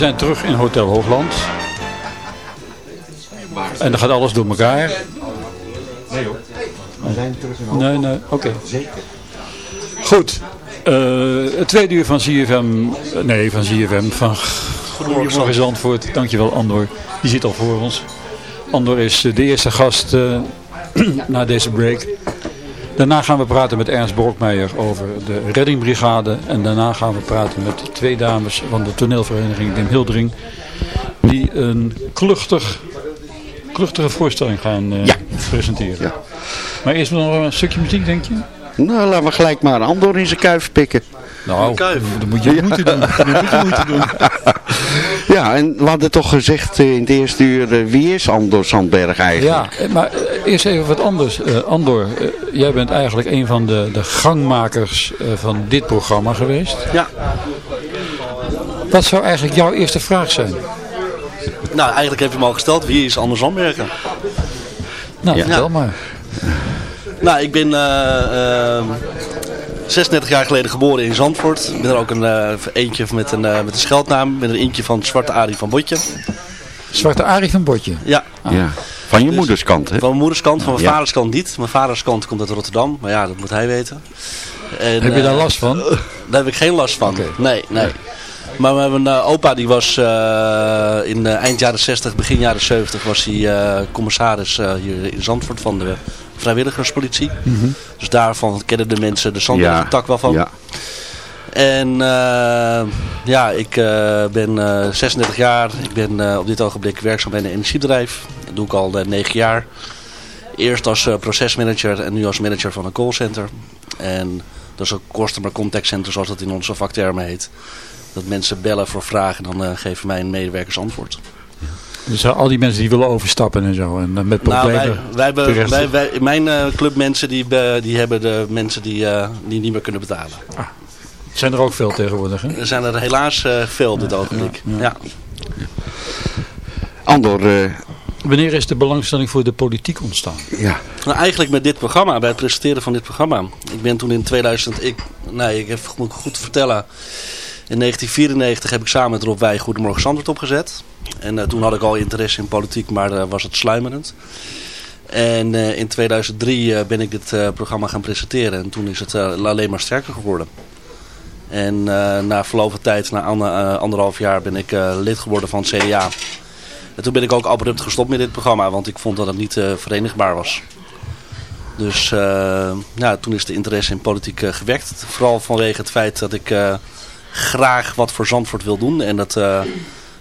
we zijn terug in Hotel Hoogland. En dan gaat alles door elkaar. Nee hoor. We zijn terug in Nee, nee, oké. Zeker. Goed. Eh, het tweede uur van CFM, eh, nee van CFM, van Goedemorgen Zandvoort. Dankjewel Andor, die zit al voor ons. Andor is de eerste gast eh, na deze break. Daarna gaan we praten met Ernst Brokmeijer over de reddingbrigade. En daarna gaan we praten met twee dames van de toneelvereniging Den Hildering. Die een kluchtig, kluchtige voorstelling gaan eh, Ja. presenteren. Ja. Maar eerst nog een stukje muziek denk je? Nou, laten we gelijk maar Andor in zijn kuif pikken. Nou, Kuif. dat moet je moeite doen. Dat moet je moeite doen. Ja, en we hadden toch gezegd eh, in het eerste uur, eh, wie is Andor Sandberg eigenlijk? Ja, maar eh, eerst even wat anders. Eh, Andor, jij bent eigenlijk een van de, de gangmakers eh, van dit programma geweest. Ja, Wat zou eigenlijk jouw eerste vraag zijn? nou eigenlijk heb je hem al gesteld. Wie is Anders Zandbergen? Nou, Ja. vertel maar. Nou, ik ben eh, eh, 36 jaar geleden geboren in Zandvoort. Ik ben er ook een eh, eentje met een, eh, met een scheldnaam. Ik ben er eentje van Zwarte Arie van Botje. Zwarte Arie van Botje. Ja, Ja. Van je moederskant, hè? van mijn moeders kant, van mijn Ja. vaders kant niet. Mijn vaders kant komt uit Rotterdam, maar ja, dat moet hij weten. En, Heb je daar last van? Daar heb ik geen last van. Nee, nee. Maar mijn eh, opa die was eh, in de eind jaren 60, begin jaren 70 was hij eh, commissaris eh, hier in Zandvoort van de vrijwilligerspolitie. Dus daarvan kennen de mensen de Zandvoortse tak wel van. Ja. En eh, ja, ik eh, ben eh 36 jaar. Ik ben eh, op dit ogenblik werkzaam bij een energiebedrijf. Dat doe ik al eh, 9 jaar. Eerst als eh, procesmanager en nu als manager van een callcenter. En dat is een customer contact center zoals dat in onze vaktermen heet. Dat mensen bellen voor vragen en dan eh, geven mijn medewerkers antwoord. Dus eh, al die mensen die willen overstappen en zo. En eh, met Nou, problemen. wij, wij, wij, wij, mijn eh, clubmensen die, be- die hebben de mensen die, eh, die niet meer kunnen betalen. Zijn er ook veel tegenwoordig, hè? Er zijn er helaas eh, veel op dit ogenblik. Ja, Andor, eh, Wanneer is de belangstelling voor de politiek ontstaan? ja. Nou, eigenlijk met dit programma, bij het presenteren van dit programma. Ik ben toen in 2000, ik, nee, ik heb, moet goed vertellen. In 1994 heb ik samen met Rob Wij Goedemorgen Zandvoort opgezet. En eh, toen had ik al interesse in politiek, maar eh, was het sluimerend. En eh, in 2003 eh, ben ik dit programma gaan presenteren. En toen is het alleen maar sterker geworden. En na verloop van tijd, na ander- anderhalf jaar, ben ik lid geworden van het CDA. En toen ben ik ook abrupt gestopt met dit programma, want ik vond dat het niet verenigbaar was. Dus ja, toen is de interesse in politiek gewekt. Vooral vanwege het feit dat ik graag wat voor Zandvoort wil doen. En dat eh,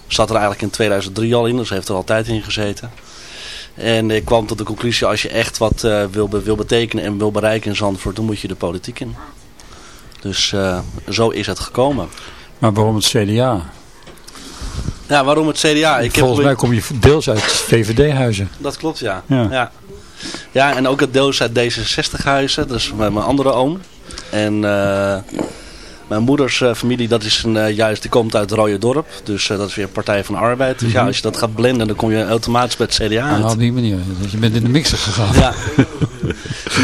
zat er eigenlijk in 2003 al in, dus heeft er altijd in gezeten. En ik kwam tot de conclusie, als je echt wat eh, wil, wil betekenen en wil bereiken in Zandvoort, dan moet je de politiek in. Dus eh, zo is het gekomen. Maar waarom het CDA? Ja, waarom het CDA? Ik heb Volgens mij kom je deels uit VVD-huizen. Dat klopt, ja. Ja. ja. Ja, en ook het deels uit D66-huizen. Dat is mijn mijn andere oom. En mijn moeders eh, familie, dat is een, eh, juist, die komt uit Rode Dorp. Dus eh, dat is weer Partij van de Arbeid. Dus ja, als je dat gaat blenden, dan kom je automatisch bij het CDA uit. Nou, op die manier. Dus je bent in de mixer gegaan. Ja.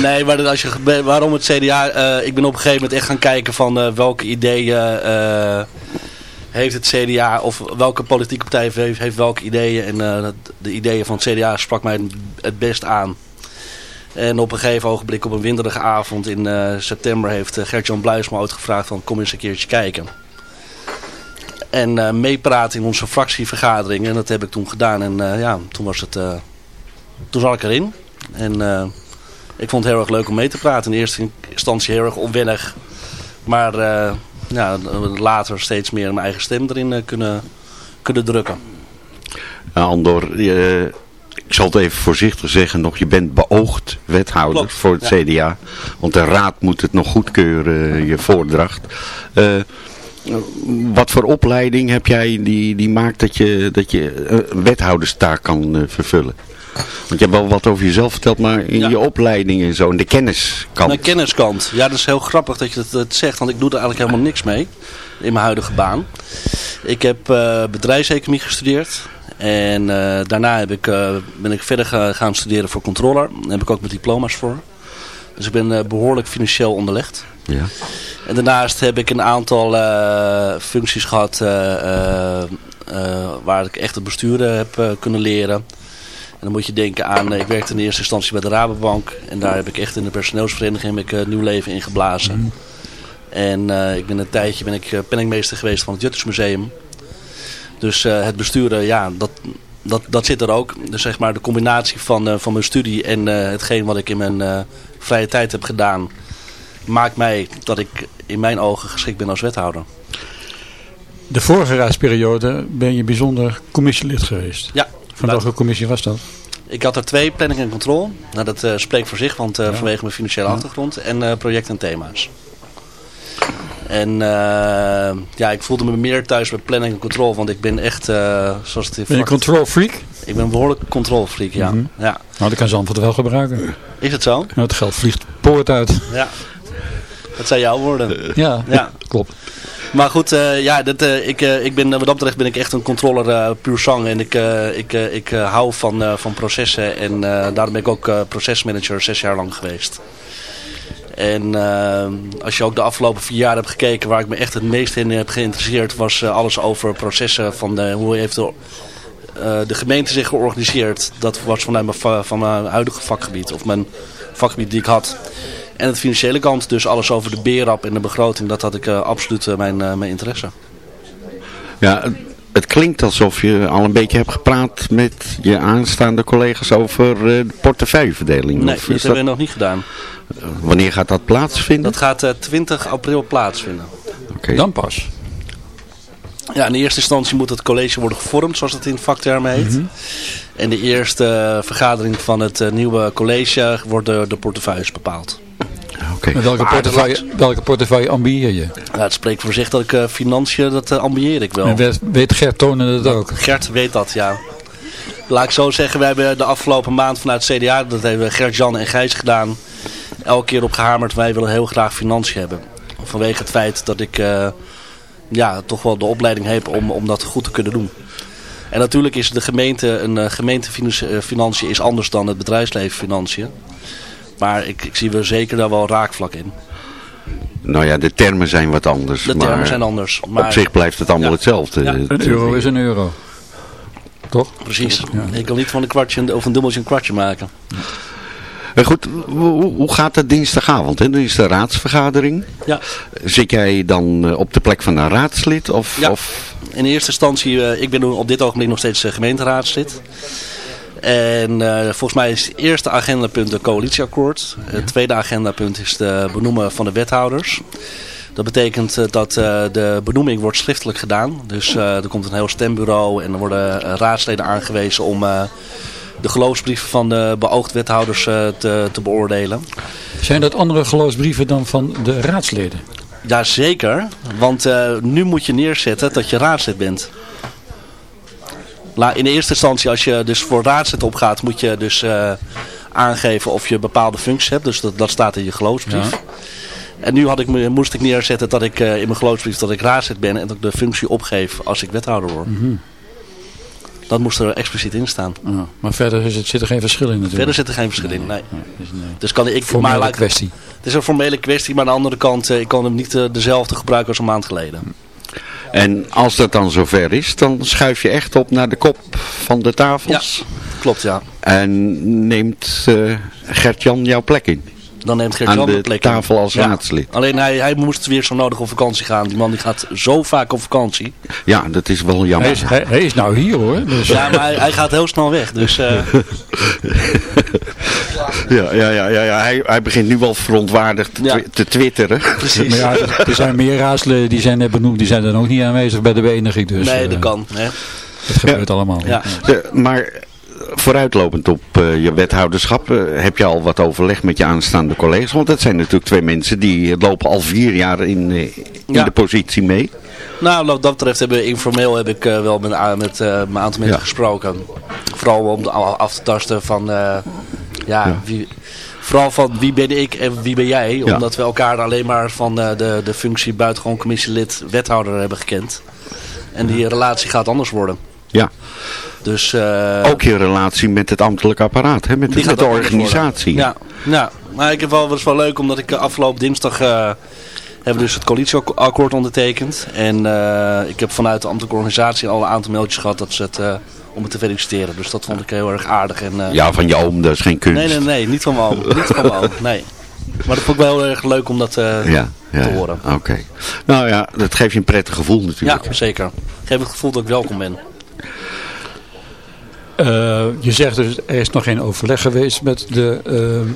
Nee, maar als je, waarom het CDA... ik ben op een gegeven moment echt gaan kijken van welke ideeën heeft het CDA... of welke politieke partij heeft, heeft welke ideeën. En de ideeën van het CDA sprak mij het best aan. En op een gegeven ogenblik op een winderige avond in eh, september... heeft eh, Gert-Jan Bluis me uitgevraagd van kom eens een keertje kijken. En eh, meepraten in onze fractievergadering. En dat heb ik toen gedaan. En ja, toen was het... toen zat ik erin. En ik vond het heel erg leuk om mee te praten. In eerste instantie heel erg onwennig. Maar ja, later steeds meer mijn eigen stem erin kunnen, kunnen drukken. Nou, Andor, ik zal het even voorzichtig zeggen nog, je bent beoogd wethouder Klopt, voor het ja. CDA. Want de raad moet het nog goedkeuren, je voordracht. Eh, wat voor opleiding heb jij die, die maakt dat je, dat je eh, een wethouderstaak kan eh, vervullen? Want je hebt wel wat over jezelf verteld, maar in Ja. je opleiding en zo, in de kenniskant. De kenniskant. Ja, dat is heel grappig dat je dat, dat zegt. Want ik doe er eigenlijk helemaal niks mee. In mijn huidige baan. Ik heb eh, bedrijfseconomie gestudeerd. En eh, daarna heb ik, eh, ben ik verder ga- gaan studeren voor controller. Daar heb ik ook mijn diploma's voor. Dus ik ben eh, behoorlijk financieel onderlegd. Ja. En daarnaast heb ik een aantal functies gehad eh, eh, waar ik echt het besturen heb kunnen leren. En dan moet je denken aan, ik werkte in eerste instantie bij de Rabobank. En daar heb ik echt in de personeelsvereniging heb ik, nieuw leven in geblazen. Mhm. En ik ben een tijdje ben ik penningmeester geweest van het Juttersmuseum. Dus het besturen, ja, dat, dat, dat zit er ook. Dus zeg maar de combinatie van, van mijn studie en hetgeen wat ik in mijn vrije tijd heb gedaan maakt mij dat ik in mijn ogen geschikt ben als wethouder. De vorige raadsperiode ben je bijzonder commissielid geweest. Ja. Van welke commissie was dat? Ik had er twee, planning en controle. Nou, dat uh, spreekt voor zich, want uh, vanwege mijn financiële achtergrond. En uh, project en thema's. En ja, ik voelde me meer thuis bij planning en control. Want ik ben echt, zoals het... Ben je control freak? Ik ben behoorlijk control freak, ja. Mhm. ja. Nou, dat kan Zandvoort wel gebruiken. Is het zo? Nou, het geld vliegt poort uit. Ja, dat zijn jouw woorden. Ja, ja. klopt. Maar goed, uh, ja, dat, uh, ik, uh, ik ben, wat dat betreft ben ik echt een controller puur zang. En ik, ik, ik hou van, van processen. En daarom ben ik ook procesmanager zes jaar lang geweest. En als je ook de afgelopen vier jaar hebt gekeken, waar ik me echt het meest in heb geïnteresseerd, was alles over processen. Van de, hoe heeft de, de gemeente zich georganiseerd. Dat was vanuit mijn, van mijn huidige vakgebied, of mijn vakgebied die ik had. En het financiële kant, dus alles over de beerrap en de begroting, dat had ik uh, absoluut mijn, mijn interesse. Ja, het klinkt alsof je al een beetje hebt gepraat met je aanstaande collega's over de portefeuilleverdeling. Nee, of dat hebben we nog niet gedaan. wanneer gaat dat plaatsvinden? Dat gaat 20 april plaatsvinden. Okay. Dan pas. Ja, in eerste instantie moet het college worden gevormd, zoals het in vaktermen heet. Mm -hmm. En de eerste vergadering van het nieuwe college wordt door de portefeuilles bepaald. Okay. Welke, portefeuille, welke portefeuille ambieer je? Ja, het spreekt voor zich dat ik uh, financiën, dat uh, ambieer ik wel. En weet, weet Gert Tonen dat ook? Gert weet dat, ja. Laat ik zo zeggen, we hebben de afgelopen maand vanuit CDA, dat hebben Gert-Jan en Gijs gedaan, elke keer op gehamerd, wij willen heel graag financiën hebben. Vanwege het feit dat ik uh, ja, toch wel de opleiding heb om, om dat goed te kunnen doen. En natuurlijk is de gemeente, een gemeentefinanciën is anders dan het bedrijfsleven financiën. Maar ik, ik zie er zeker daar wel raakvlak in. Nou ja, de termen zijn wat anders. De maar termen zijn anders. Maar op zich blijft het allemaal ja. hetzelfde. Ja. Een euro is een euro. Toch? Precies. Ja. Ik kan niet van een kwartje of een dubbeltje een kwartje maken. Maar goed, hoe, hoe gaat het dinsdagavond? Hè? Dan is de raadsvergadering. Ja. Zit jij dan op de plek van een raadslid? Of, ja. of... In eerste instantie, uh, ik ben op dit ogenblik nog steeds gemeenteraadslid. En uh, volgens mij is het eerste agendapunt de coalitieakkoord. Het tweede agendapunt is de benoemen van de wethouders. Dat betekent uh, dat uh, de benoeming wordt schriftelijk gedaan. Dus er komt een heel stembureau en er worden raadsleden aangewezen om de geloofsbrieven van de beoogd wethouders te, te beoordelen. Zijn dat andere geloofsbrieven dan van de raadsleden? Jazeker, want nu moet je neerzetten dat je raadslid bent. In de eerste instantie, als je dus voor raadslid opgaat, moet je dus uh, aangeven of je bepaalde functies hebt. Dus dat, dat staat in je geloofsbrief. Ja. En nu had ik, moest ik neerzetten dat ik uh, in mijn geloofsbrief dat ik raadslid ben en dat ik de functie opgeef als ik wethouder word. Mm -hmm. Dat moest er expliciet in staan. Oh, maar verder is het, zit er geen verschil in natuurlijk. Verder zit er geen verschil nee, in, nee. nee. Dus, nee. dus kan ik... Formele maar, kwestie. Het is een formele kwestie, maar aan de andere kant, uh, ik kan hem niet uh, dezelfde gebruiken als een maand geleden. En als dat dan zover is, dan schuif je echt op naar de kop van de tafels. Ja, klopt ja. En neemt uh, Gert-Jan jouw plek in? Dan neemt Gert-Jan de plek tafel als ja. raadslid. Alleen hij, hij moest weer zo nodig op vakantie gaan. Die man die gaat zo vaak op vakantie. Ja, dat is wel jammer. Hij is, hij, hij is nou hier hoor. Dus. Ja, maar hij, hij, gaat heel snel weg. Dus, uh... ja, ja, ja, ja, ja. Hij, hij begint nu wel verontwaardigd te, Ja. te twitteren. Precies. Maar ja, er zijn meer raadsleden die zijn net benoemd. Die zijn dan ook niet aanwezig bij de weniging. Dus, nee, uh, dat kan. Hè? Dat gebeurt allemaal. Ja. De- maar vooruitlopend op eh, je wethouderschap, eh, heb je al wat overleg met je aanstaande collega's? Want dat zijn natuurlijk twee mensen die lopen al vier jaar in, eh, in Ja. de positie mee. Nou, wat dat betreft hebben informeel heb ik wel met, met een aantal mensen Ja. gesproken. Vooral om af te tasten van, ja, Ja. Wie, vooral van wie ben ik en wie ben jij. Omdat we elkaar alleen maar van de, de functie buitengewoon commissielid wethouder hebben gekend. En die relatie gaat anders worden. Ja, Dus, eh, ook je relatie met het ambtelijk apparaat, hè? met, de, met organisatie. Ja, ja. maar ik heb wel, was wel leuk omdat ik eh, afgelopen dinsdag eh, hebben dus het coalitieakkoord ondertekend. En ik heb vanuit de ambtelijke organisatie al een aantal mailtjes gehad dat ze het, om het te feliciteren. Dus dat vond ik heel erg aardig. En, ja, van je oom, dat is geen kunst. Nee, nee, nee, niet van mijn oom. niet van mijn oom, nee. Maar dat vond ik wel heel erg leuk om dat ja, ja, te horen. Oké. Nou ja, dat geeft je een prettig gevoel natuurlijk. Ja, zeker. Geef het gevoel dat ik welkom ben. Uh, je zegt dus, er is nog geen overleg geweest met de, uh,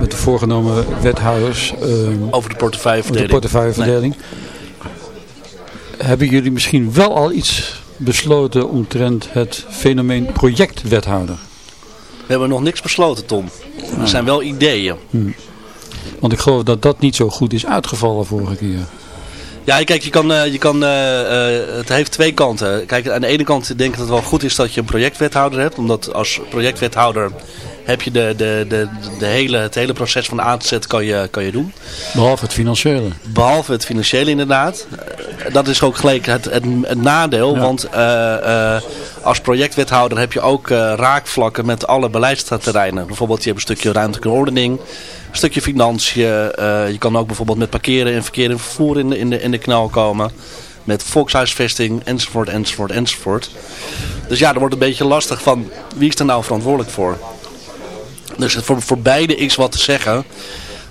met de voorgenomen wethouders. Uh, over de portefeuilleverdeling. de portefeuilleverdeling. Nee. Hebben jullie misschien wel al iets besloten omtrent het fenomeen projectwethouder? We hebben nog niks besloten, Tom. Er zijn wel ideeën. Hmm. Want ik geloof dat dat niet zo goed is uitgevallen vorige keer. Ja, kijk, je kan, eh, je kan, uh, het heeft twee kanten. Kijk, aan de ene kant denk ik dat het wel goed is dat je een projectwethouder hebt. Omdat als projectwethouder heb je de, de, de, de hele, het hele proces van A tot Z kan je, kan je doen. Behalve het financiële. Behalve het financiële inderdaad. Dat is ook gelijk het, het, nadeel. Want als projectwethouder heb je ook raakvlakken met alle beleidsterreinen. Bijvoorbeeld je hebt een stukje ruimtelijke ordening een stukje financiën. Je kan ook bijvoorbeeld met parkeren en verkeer en vervoer in de, in de, in de knal komen. Met volkshuisvesting enzovoort enzovoort enzovoort. Dus ja, er wordt een beetje lastig van wie is er nou verantwoordelijk voor. Dus voor, voor beide is wat te zeggen.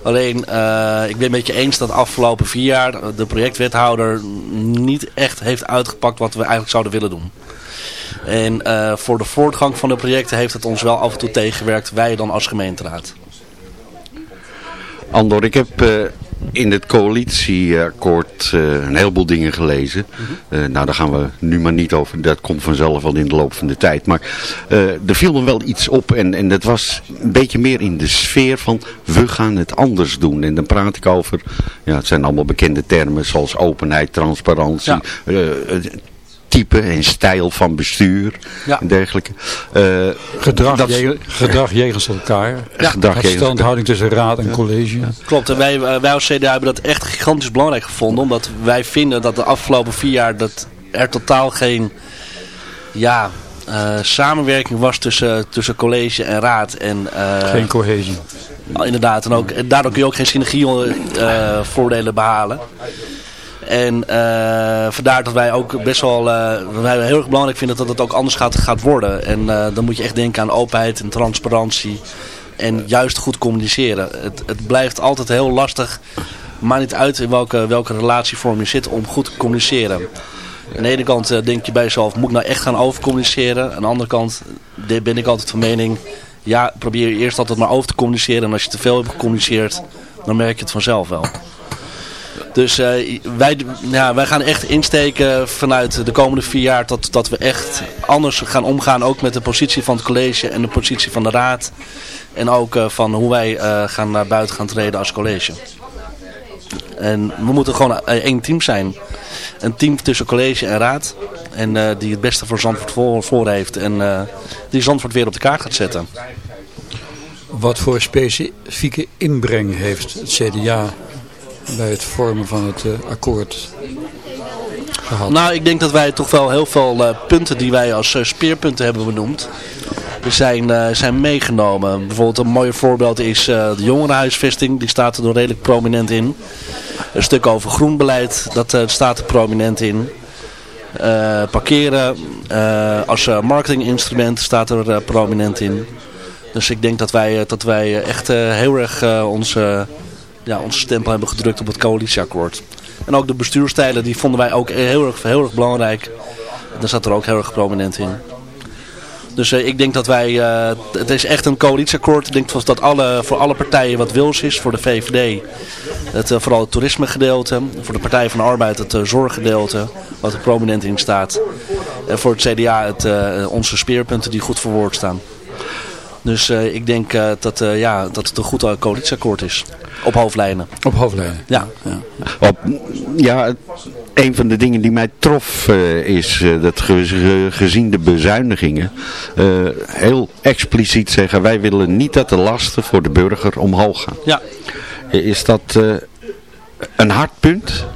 Alleen, uh, ik ben het je eens dat afgelopen vier jaar de projectwethouder niet echt heeft uitgepakt wat we eigenlijk zouden willen doen. En uh, voor de voortgang van de projecten heeft het ons wel af en toe tegengewerkt, wij dan als gemeenteraad. Andor, ik heb uh, in het coalitieakkoord uh, een heleboel dingen gelezen. Uh, nou, daar gaan we nu maar niet over. Dat komt vanzelf wel in de loop van de tijd. Maar er viel me wel iets op. En, en dat was een beetje meer in de sfeer van we gaan het anders doen. En dan praat ik over, ja, het zijn allemaal bekende termen zoals openheid, transparantie, ja type en stijl van bestuur en dergelijke. Uh, gedrag, dat, je, gedrag jegens elkaar. Ja. Gedrag Verstandhouding tussen raad en college. Klopt, en wij, eh, wij als CDA hebben dat echt gigantisch belangrijk gevonden. Omdat wij vinden dat de afgelopen vier jaar dat er totaal geen ja, uh, samenwerking was tussen, tussen college en raad. En, geen cohesie. Inderdaad, en, ook, en daardoor kun je ook geen synergievoordelen behalen. En uh, vandaar dat wij ook best wel uh, wij heel erg belangrijk vinden dat het ook anders gaat, gaat worden. En uh, dan moet je echt denken aan openheid en transparantie. En juist goed communiceren. Het, het blijft altijd heel lastig. Maar niet uit in welke, welke relatievorm je zit om goed te communiceren. Aan de ene kant denk je bij jezelf, moet ik nou echt gaan overcommuniceren? Aan de andere kant ben ik altijd van mening, ja, probeer eerst altijd maar over te communiceren. En als je te veel hebt gecommuniceerd, dan merk je het vanzelf wel. Dus uh, wij, ja, wij gaan echt insteken vanuit de komende vier jaar dat, dat we echt anders gaan omgaan. Ook met de positie van het college en de positie van de raad. En ook uh, van hoe wij uh, gaan naar buiten gaan treden als college. En we moeten gewoon één team zijn. Een team tussen college en raad. En die het beste voor Zandvoort voor, voor heeft. En die Zandvoort weer op de kaart gaat zetten. Wat voor specifieke inbreng heeft het CDA bij het vormen van het uh, akkoord gehad? Nou, ik denk dat wij toch wel heel veel uh, punten die wij als uh, speerpunten hebben benoemd, zijn, zijn meegenomen. Bijvoorbeeld een mooi voorbeeld is de jongerenhuisvesting, die staat er redelijk prominent in. Een stuk over groenbeleid, dat staat er prominent in. parkeren als marketinginstrument staat er prominent in. Dus ik denk dat wij, dat wij echt heel erg onze ja, onze stempel hebben gedrukt op het coalitieakkoord. En ook de bestuurstijlen, die vonden wij ook heel erg, heel erg belangrijk. Daar zat er ook heel erg prominent in. Dus uh, ik denk dat wij, uh, het is echt een coalitieakkoord. Ik denk dat alle, voor alle partijen wat wils is. Voor de VVD, het, uh, vooral het toerismegedeelte. Voor de Partij van de Arbeid het zorggedeelte, wat er prominent in staat. En voor het CDA het, onze speerpunten die goed verwoord staan. Dus ik denk dat, ja, dat het een goed coalitieakkoord is. Op hoofdlijnen. Op hoofdlijnen. Ja. Ja, Op, ja een van de dingen die mij trof uh, is uh, dat ge gezien de bezuinigingen uh, heel expliciet zeggen wij willen niet dat de lasten voor de burger omhoog gaan. Ja. Is dat een hard punt?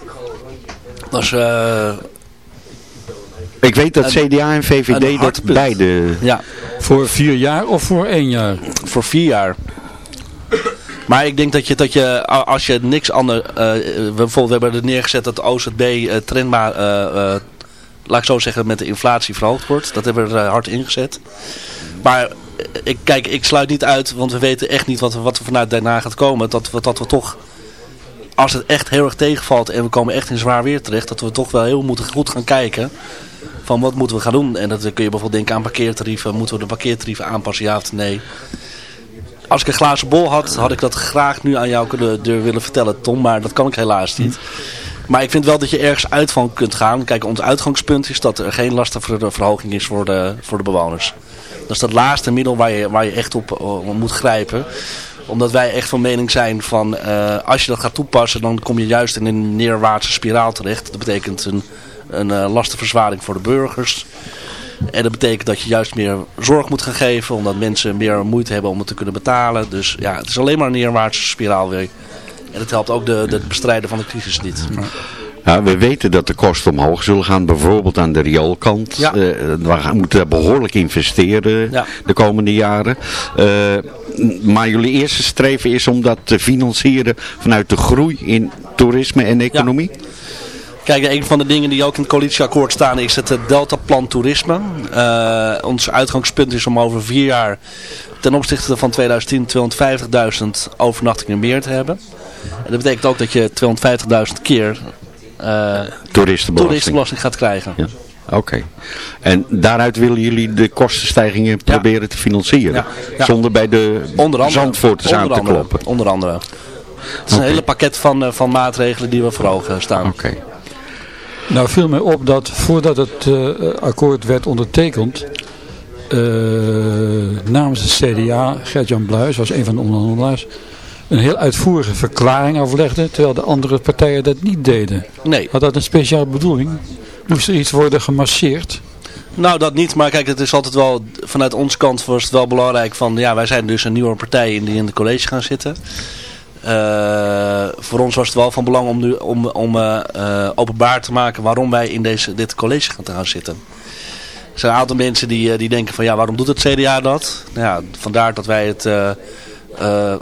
Dat is... Ik weet dat CDA en VVD dat beide... Ja. Voor vier jaar of voor één jaar? Voor vier jaar. Maar ik denk dat je, dat je als je niks anders... Uh, we, bijvoorbeeld, we hebben er neergezet dat de OZB uh, trendbaar, uh, laat ik zo zeggen, met de inflatie verhoogd wordt. Dat hebben we er hard ingezet. Maar ik, kijk, ik sluit niet uit, want we weten echt niet wat, wat er vanuit daarna gaat komen. Dat, we, dat we toch, als het echt heel erg tegenvalt en we komen echt in zwaar weer terecht, dat we toch wel heel moeten goed gaan kijken van wat moeten we gaan doen. En dat kun je bijvoorbeeld denken aan parkeertarieven. Moeten we de parkeertarieven aanpassen, ja of nee? Als ik een glazen bol had, had ik dat graag nu aan jou kunnen willen vertellen, Tom. Maar dat kan ik helaas niet. Maar ik vind wel dat je ergens uit van kunt gaan. Kijk, ons uitgangspunt is dat er geen lastenverhoging is voor de, voor de bewoners. Dat is dat laatste middel waar je, waar je echt op, moet grijpen omdat wij echt van mening zijn van uh, als je dat gaat toepassen dan kom je juist in een neerwaartse spiraal terecht. Dat betekent een, een uh, lastenverzwaring voor de burgers. En dat betekent dat je juist meer zorg moet gaan geven. Omdat mensen meer moeite hebben om het te kunnen betalen. Dus ja, het is alleen maar een neerwaartse spiraal weer. En het helpt ook de, de bestrijden van de crisis niet. Ja, we weten dat de kosten omhoog zullen gaan, bijvoorbeeld aan de rioolkant. Ja. Uh, we moeten behoorlijk investeren de komende jaren. Uh, maar jullie eerste streven is om dat te financieren vanuit de groei in toerisme en economie? Ja. Kijk, een van de dingen die ook in het coalitieakkoord staan is het Deltaplan Toerisme. Uh, ons uitgangspunt is om over vier jaar ten opzichte van 2010 250.000 overnachtingen meer te hebben. En dat betekent ook dat je 250.000 keer uh, toeristenbelasting. gaat krijgen. Ja. Oké. En daaruit willen jullie de kostenstijgingen proberen te financieren? Ja. Zonder bij de Zandvoorters aan te kloppen? Onder andere. Het is een hele pakket van, van maatregelen die we voor ogen staan. Oké. Nou viel mij op dat voordat het uh, akkoord werd ondertekend, uh, namens de CDA, Gert-Jan Bluis was een van de onderhandelaars, een heel uitvoerige verklaring aflegde, terwijl de andere partijen dat niet deden. Nee. Had dat een speciale bedoeling? Moest er iets worden gemasseerd? Nou, dat niet. Maar kijk, het is altijd wel, vanuit ons kant was het wel belangrijk van, ja, wij zijn dus een nieuwe partij in die in de college gaan zitten. Uh, voor ons was het wel van belang om, nu, om, om uh, openbaar te maken waarom wij in deze, dit college gaan, gaan zitten. Er zijn een aantal mensen die, die denken van ja, waarom doet het CDA dat? Nou ja, vandaar dat wij het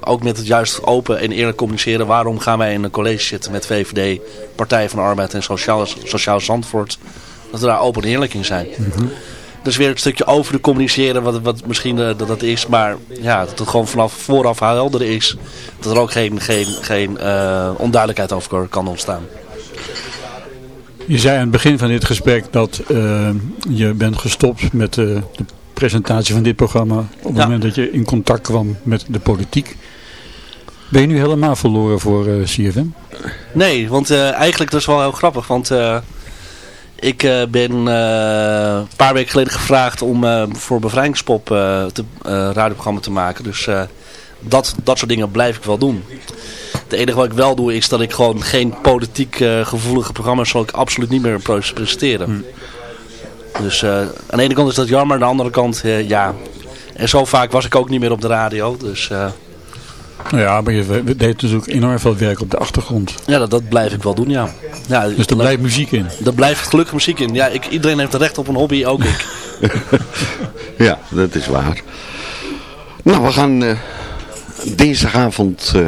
ook met het juist open en eerlijk communiceren. Waarom gaan wij in een college zitten met VVD, Partij van de Arbeid en Sociaal, Sociaal Zandvoort. Dat we daar open en eerlijk in zijn. Mm dus weer een stukje over te communiceren wat, wat misschien uh, dat, dat is. Maar ja, dat het gewoon vanaf vooraf helder is. Dat er ook geen, geen, geen uh, onduidelijkheid over kan ontstaan. Je zei aan het begin van dit gesprek dat uh, je bent gestopt met de presentatie van dit programma. Op het moment dat je in contact kwam met de politiek. Ben je nu helemaal verloren voor CFM? Nee, want eigenlijk dat is wel heel grappig. Want ik uh, ben uh, een paar weken geleden gevraagd om uh, voor Bevrijdingspop het radioprogramma te maken. Dus dat, dat soort dingen blijf ik wel doen. Het enige wat ik wel doe is dat ik gewoon geen politiek gevoelige programma's zal ik absoluut niet meer presenteren. Hm. Dus aan de ene kant is dat jammer, aan de andere kant ja. En zo vaak was ik ook niet meer op de radio. Dus ja, maar je deed dus ook enorm veel werk op de achtergrond. Ja, dat, dat blijf ik wel doen, ja. ja dus er blijft muziek in? Er blijft gelukkig muziek in. Ja, ik, iedereen heeft recht op een hobby, ook ik. ja, dat is waar. Nou, we gaan uh, dinsdagavond... Uh,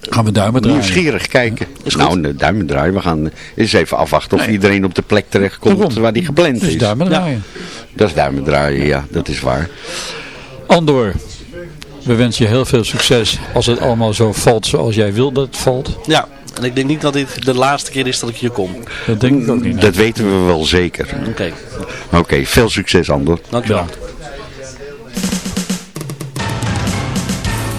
gaan we duimen draaien? Nieuwsgierig kijken. Ja, nou, duimen draaien. We gaan eens even afwachten of iedereen op de plek terechtkomt waar die gepland is. Dat is duimen draaien. Dat is duimen draaien, ja. Dat is waar. Andor. We wensen je heel veel succes als het allemaal zo valt zoals jij wil dat het valt. Ja, en ik denk niet dat dit de laatste keer is dat ik hier kom. Dat denk ik ook niet. Dat weten we wel zeker. Oké. Oké, veel succes Andor. Dankjewel.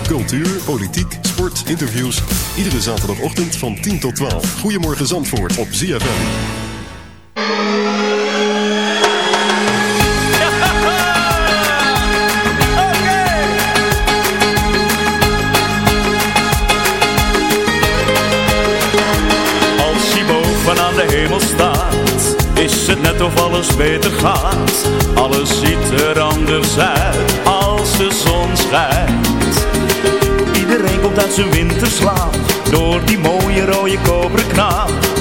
Cultuur, politiek, sport, interviews. Iedere zaterdagochtend van 10 tot 12. Goedemorgen Zandvoort op ZFM. Het net of alles beter gaat. Alles ziet er anders uit als de zon schijnt. Iedereen komt uit zijn winterslaap door die mooie rode koperen knaap.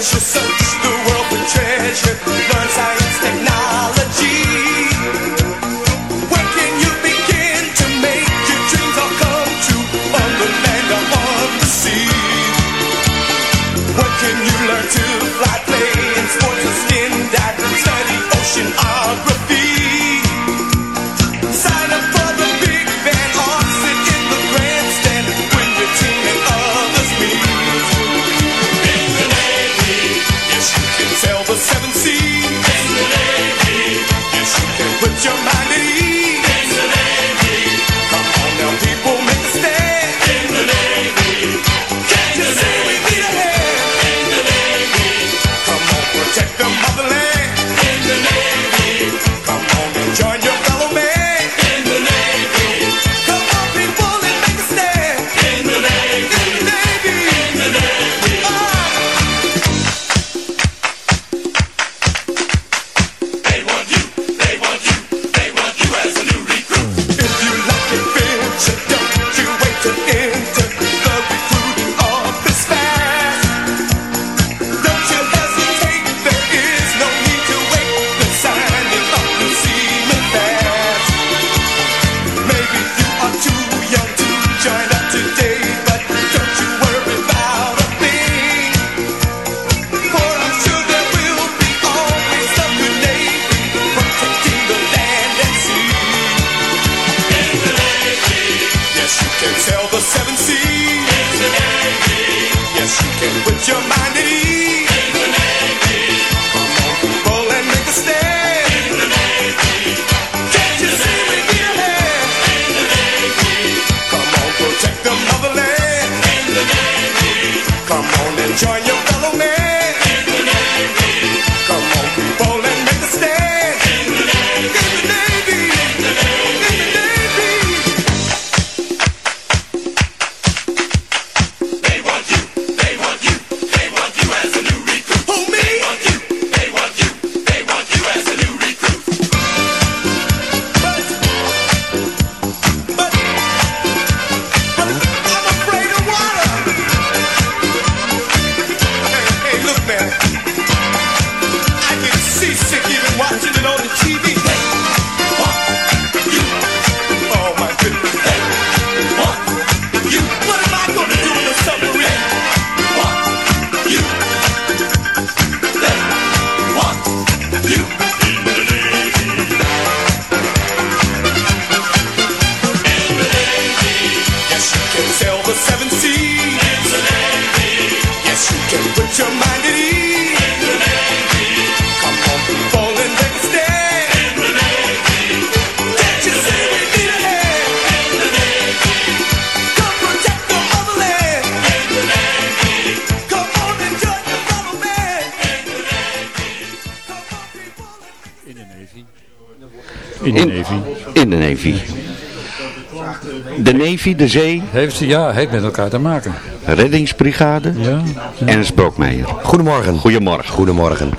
cause you're so De zee. Heeft, ja, heeft met elkaar te maken. Reddingsbrigade. Ja, Ernst Brookmeijer. Goedemorgen. Goedemorgen. Goedemorgen.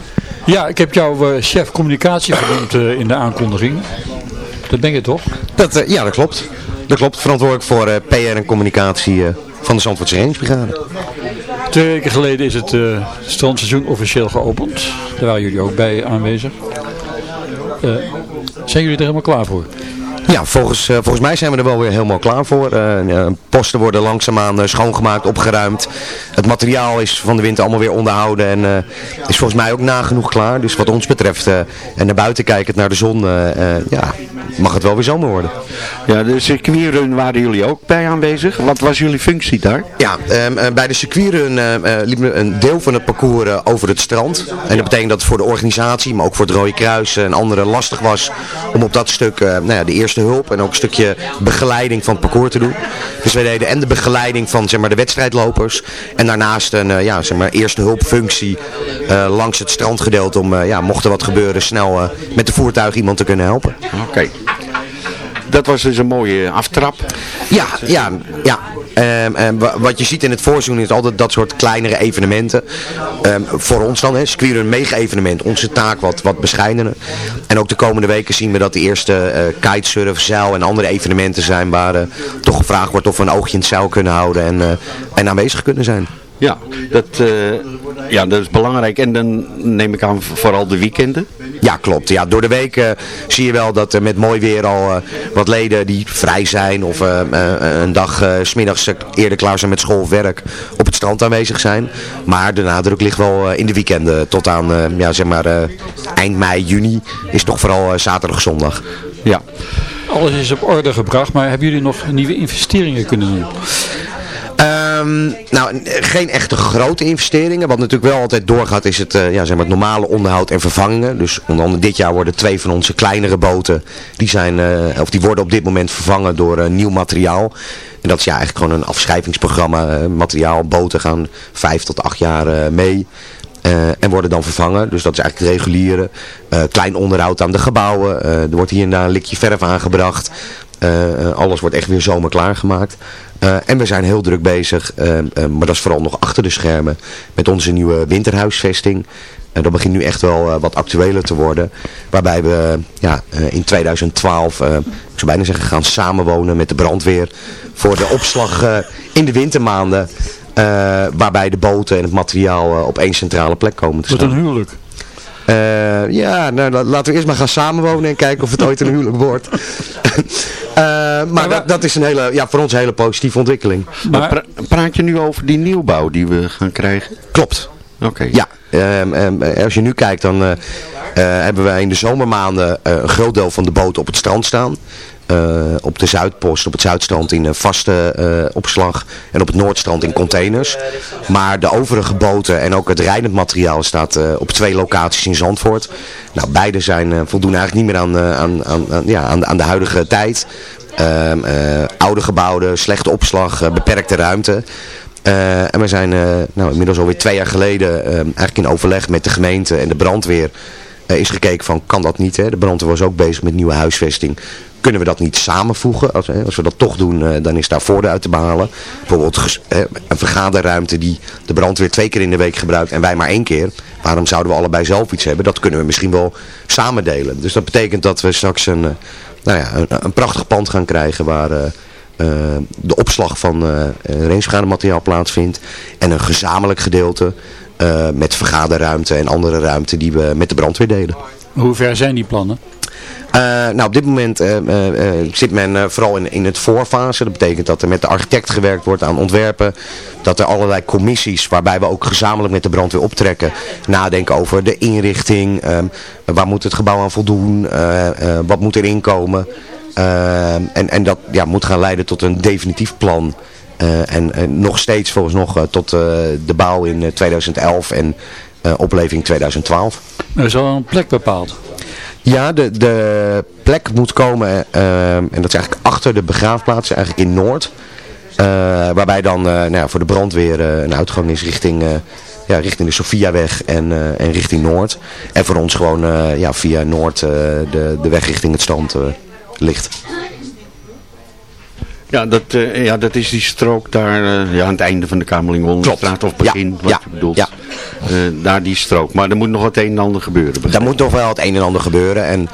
ja ik heb jou uh, chef communicatie genoemd uh, in de aankondiging. Dat ben je toch? Dat, uh, ja, dat klopt. Dat klopt. Verantwoordelijk voor PR en communicatie van de Zandvoortse Reddingsbrigade. Twee weken geleden is het strandseizoen officieel geopend. Daar waren jullie ook bij aanwezig. Zijn jullie er helemaal klaar voor? Ja, volgens, uh, volgens mij zijn we er wel weer helemaal klaar voor. Uh, posten worden langzaamaan schoongemaakt, opgeruimd. Het materiaal is van de winter allemaal weer onderhouden en is volgens mij ook nagenoeg klaar. Dus wat ons betreft, en naar buiten kijkend naar de zon, ja, mag het wel weer zomer worden. Ja, de circuitrun waren jullie ook bij aanwezig. Wat was jullie functie daar? Ja, um, bij de circuitrun liepen we een deel van het parcours over het strand. En dat betekent dat het voor de organisatie, maar ook voor het Rode Kruis en anderen lastig was om op dat stuk nou ja, de eerste hulp en ook een stukje begeleiding van het parcours te doen. Dus wij deden en de begeleiding van zeg maar, de wedstrijdlopers en daarnaast een uh, ja, zeg maar, eerste hulpfunctie uh, langs het strandgedeelte om, uh, ja, mocht er wat gebeuren, snel met de voertuig iemand te kunnen helpen. Oké. Okay. Dat was dus een mooie aftrap. Ja, ja, ja. Um, um, wat je ziet in het voorseizoen is altijd dat soort kleinere evenementen. Um, voor ons dan, Square een mega evenement. Onze taak wat, wat bescheidener. En ook de komende weken zien we dat de eerste uh, kitesurf, zeil en andere evenementen zijn waar uh, toch gevraagd wordt of we een oogje in het zeil kunnen houden en, uh, en aanwezig kunnen zijn. Ja dat, uh, ja, dat is belangrijk. En dan neem ik aan vooral de weekenden. Ja, klopt. Ja, door de week uh, zie je wel dat uh, met mooi weer al uh, wat leden die vrij zijn of een dag smiddags eerder klaar zijn met school of werk op het strand aanwezig zijn. Maar de nadruk ligt wel in de weekenden tot aan ja, zeg maar, eind mei, juni is toch vooral zaterdag, zondag. Ja. Alles is op orde gebracht, maar hebben jullie nog nieuwe investeringen kunnen doen? Um, nou, geen echte grote investeringen. Wat natuurlijk wel altijd doorgaat is het, uh, ja, zeg maar het normale onderhoud en vervangingen. Dus onder andere dit jaar worden twee van onze kleinere boten, die, zijn, uh, of die worden op dit moment vervangen door uh, nieuw materiaal. En dat is ja eigenlijk gewoon een afschrijvingsprogramma. materiaal, boten gaan vijf tot acht jaar mee. En worden dan vervangen. Dus dat is eigenlijk reguliere. Klein onderhoud aan de gebouwen. Er wordt hier en daar een likje verf aangebracht. Alles wordt echt weer zomer klaargemaakt. en we zijn heel druk bezig, maar dat is vooral nog achter de schermen, met onze nieuwe winterhuisvesting. En dat begint nu echt wel wat actueler te worden. Waarbij we ja, in 2012, ik zou bijna zeggen, gaan samenwonen met de brandweer. Voor de opslag in de wintermaanden. Waarbij de boten en het materiaal op één centrale plek komen te staan. Wat een huwelijk. Uh, ja, nou, laten we eerst maar gaan samenwonen en kijken of het ooit een huwelijk wordt. maar, maar dat, dat, is een hele, ja, voor ons een hele positieve ontwikkeling. Maar pra praat je nu over die nieuwbouw die we gaan krijgen? Klopt. Oké. Ja, um, um, als je nu kijkt dan hebben wij in de zomermaanden een groot deel van de boten op het strand staan. Uh, op de Zuidpost, op het Zuidstrand in vaste uh, opslag en op het Noordstrand in containers. Maar de overige boten en ook het rijdend materiaal staat op twee locaties in Zandvoort. Nou, beide zijn, voldoen eigenlijk niet meer aan, aan, aan, ja, aan, aan de huidige tijd. Ehm, oude gebouwen, slechte opslag, beperkte ruimte. en we zijn nou, inmiddels alweer twee jaar geleden eigenlijk in overleg met de gemeente en de brandweer is gekeken van kan dat niet. Hè? De brandweer was ook bezig met nieuwe huisvesting kunnen we dat niet samenvoegen? Als, als we dat toch doen, eh, dan is daar voordeel uit te behalen. Bijvoorbeeld een vergaderruimte die de brandweer twee keer in de week gebruikt en wij maar één keer. Waarom zouden we allebei zelf iets hebben? Dat kunnen we misschien wel samen delen. Dus dat betekent dat we straks een, eh, nou ja, een, prachtig pand gaan krijgen waar... Uh, de opslag van uh, plaatsvindt. En een gezamenlijk gedeelte met vergaderruimte en andere ruimte die we met de brandweer delen. Hoe ver zijn die plannen? Uh, nou, op dit moment uh, uh, zit men vooral in, in het voorfase. Dat betekent dat er met de architect gewerkt wordt aan ontwerpen. Dat er allerlei commissies, waarbij we ook gezamenlijk met de brandweer optrekken, nadenken over de inrichting. Ehm, waar moet het gebouw aan voldoen? wat moet erin komen? Ehm, en, en dat ja, moet gaan leiden tot een definitief plan. en nog steeds volgens nog tot de bouw in 2011 en opleving 2012. Er is al een plek bepaald. Ja, de, de plek moet komen, uh, en dat is eigenlijk achter de begraafplaats, eigenlijk in Noord. Uh, waarbij dan uh, nou ja, voor de brandweer een uitgang is richting, ja, richting de Sofiaweg en, en richting Noord. En voor ons gewoon ja, via Noord de, de weg richting het strand ligt. Ja dat, uh, ja, dat is die strook daar uh, ja, aan het einde van de Kamerlingwollenstraat of begin, ja, wat je bedoelt. Ja. Uh, daar die strook. Maar er moet nog het een en ander gebeuren. Daar moet nog wel het een en ander gebeuren. En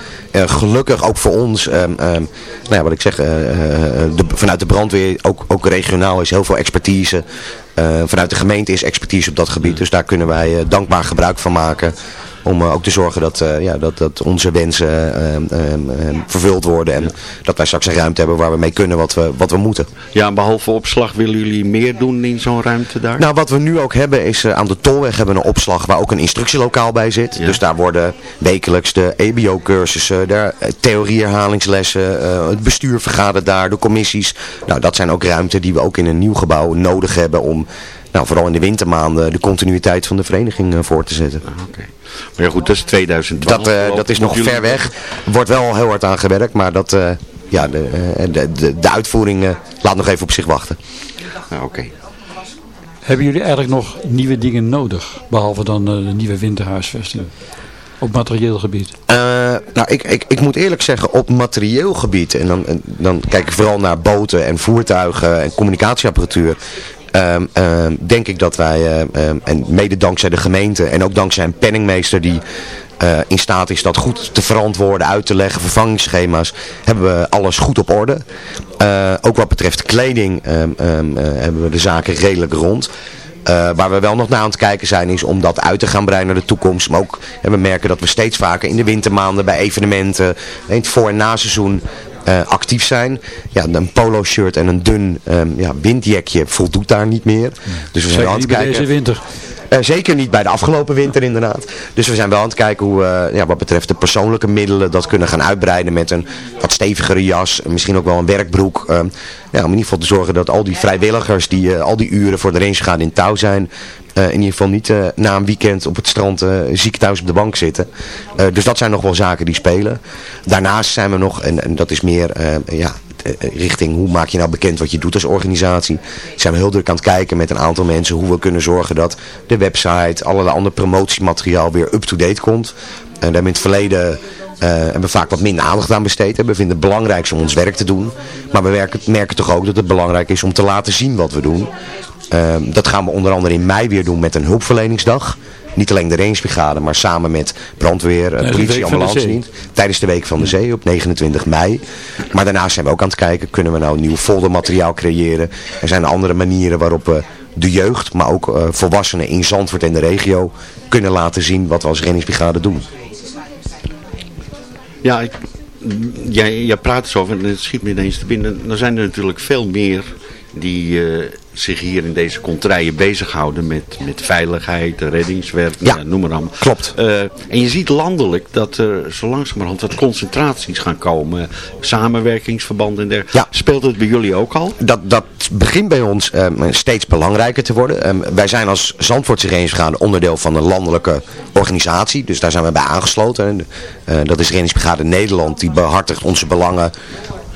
gelukkig ook voor ons, um, um, nou ja, wat ik zeg, de, vanuit de brandweer, ook, ook regionaal is heel veel expertise. vanuit de gemeente is expertise op dat gebied. Dus daar kunnen wij dankbaar gebruik van maken. Om uh, ook te zorgen dat, uh, ja, dat, dat onze wensen uh, vervuld worden. En dat wij straks een ruimte hebben waar we mee kunnen wat we, wat we moeten. Ja, behalve opslag willen jullie meer doen in zo'n ruimte daar? Nou, wat we nu ook hebben is aan de Tolweg hebben we een opslag waar ook een instructielokaal bij zit. Ja. Dus daar worden wekelijks de EBO-cursussen, de theorieherhalingslessen, het bestuur vergadert daar, de commissies. Nou, dat zijn ook ruimten die we ook in een nieuw gebouw nodig hebben om nou, vooral in de wintermaanden de continuïteit van de vereniging voor te zetten. Ah. Okay. Maar ja goed, dat is 2012. Dat, uh, dat is nog ver weg. Er wordt wel heel hard aan gewerkt, maar dat, uh, ja, de, de, de, de uitvoering laat nog even op zich wachten. Ah, Oké. Okay. Hebben jullie eigenlijk nog nieuwe dingen nodig, behalve dan de nieuwe winterhuisvesting? Op materieel gebied? Uh, nou, ik, ik, ik moet eerlijk zeggen, op materieel gebied, en dan, dan kijk ik vooral naar boten en voertuigen en communicatieapparatuur, Um, um, denk ik dat wij, um, en mede dankzij de gemeente en ook dankzij een penningmeester die uh, in staat is dat goed te verantwoorden, uit te leggen, vervangingsschema's, hebben we alles goed op orde. Uh, ook wat betreft kleding uh, hebben we de zaken redelijk rond. Waar we wel nog naar aan het kijken zijn is om dat uit te gaan breiden naar de toekomst. Maar ook we merken dat we steeds vaker in de wintermaanden bij evenementen, in het voor- en na-seizoen uh, actief zijn. Ja, een polo shirt en een dun um, ja, windjekje voldoet daar niet meer. Dus we zijn wel aan het kijken. deze winter. Uh, zeker niet bij de afgelopen winter inderdaad. Dus we zijn wel aan het kijken hoe we ja, wat betreft de persoonlijke middelen dat kunnen gaan uitbreiden met een wat stevigere jas. Misschien ook wel een werkbroek. Uh, ja, om in ieder geval te zorgen dat al die vrijwilligers die uh, al die uren voor de range gaan in touw zijn. Uh, in ieder geval niet uh, na een weekend op het strand uh, ziek op de bank zitten. dus dat zijn nog wel zaken die spelen. Daarnaast zijn we nog, en, dat is meer ja, richting hoe maak je nou bekend wat je doet als organisatie. Zijn we heel druk aan het kijken met een aantal mensen hoe we kunnen zorgen dat de website, allerlei ander promotiemateriaal weer up-to-date komt. En daar hebben in het verleden hebben we vaak wat minder aandacht aan besteed. We vinden het belangrijk om ons werk te doen. Maar we merken toch ook dat het belangrijk is om te laten zien wat we doen. Uh, dat gaan we onder andere in mei weer doen met een hulpverleningsdag. Niet alleen de rangebrigade, maar samen met brandweer, nee, politie, ambulance Tijdens de Week van de Zee op 29 mei. Maar daarnaast zijn we ook aan het kijken, kunnen we nou nieuw foldermateriaal creëren. Er zijn andere manieren waarop we de jeugd, maar ook uh, volwassenen in Zandvoort en de regio kunnen laten zien wat we als reddingsbrigade doen. Ja, ik, jij, jij praat zo en het schiet me ineens te binnen. Er zijn er natuurlijk veel meer die uh, zich hier in deze contraien bezighouden met, met veiligheid, reddingswerk, ja, noem maar allemaal. Klopt. Uh, en je ziet landelijk dat er zo langzamerhand wat concentraties gaan komen, samenwerkingsverbanden en dergelijke. Ja. Speelt het bij jullie ook al? Dat, dat begint bij ons um, steeds belangrijker te worden. Um, wij zijn als Zandvoortse Reddingsbrigade onderdeel van een landelijke organisatie, dus daar zijn we bij aangesloten. Uh, dat is Reddingsbrigade Nederland, die behartigt onze belangen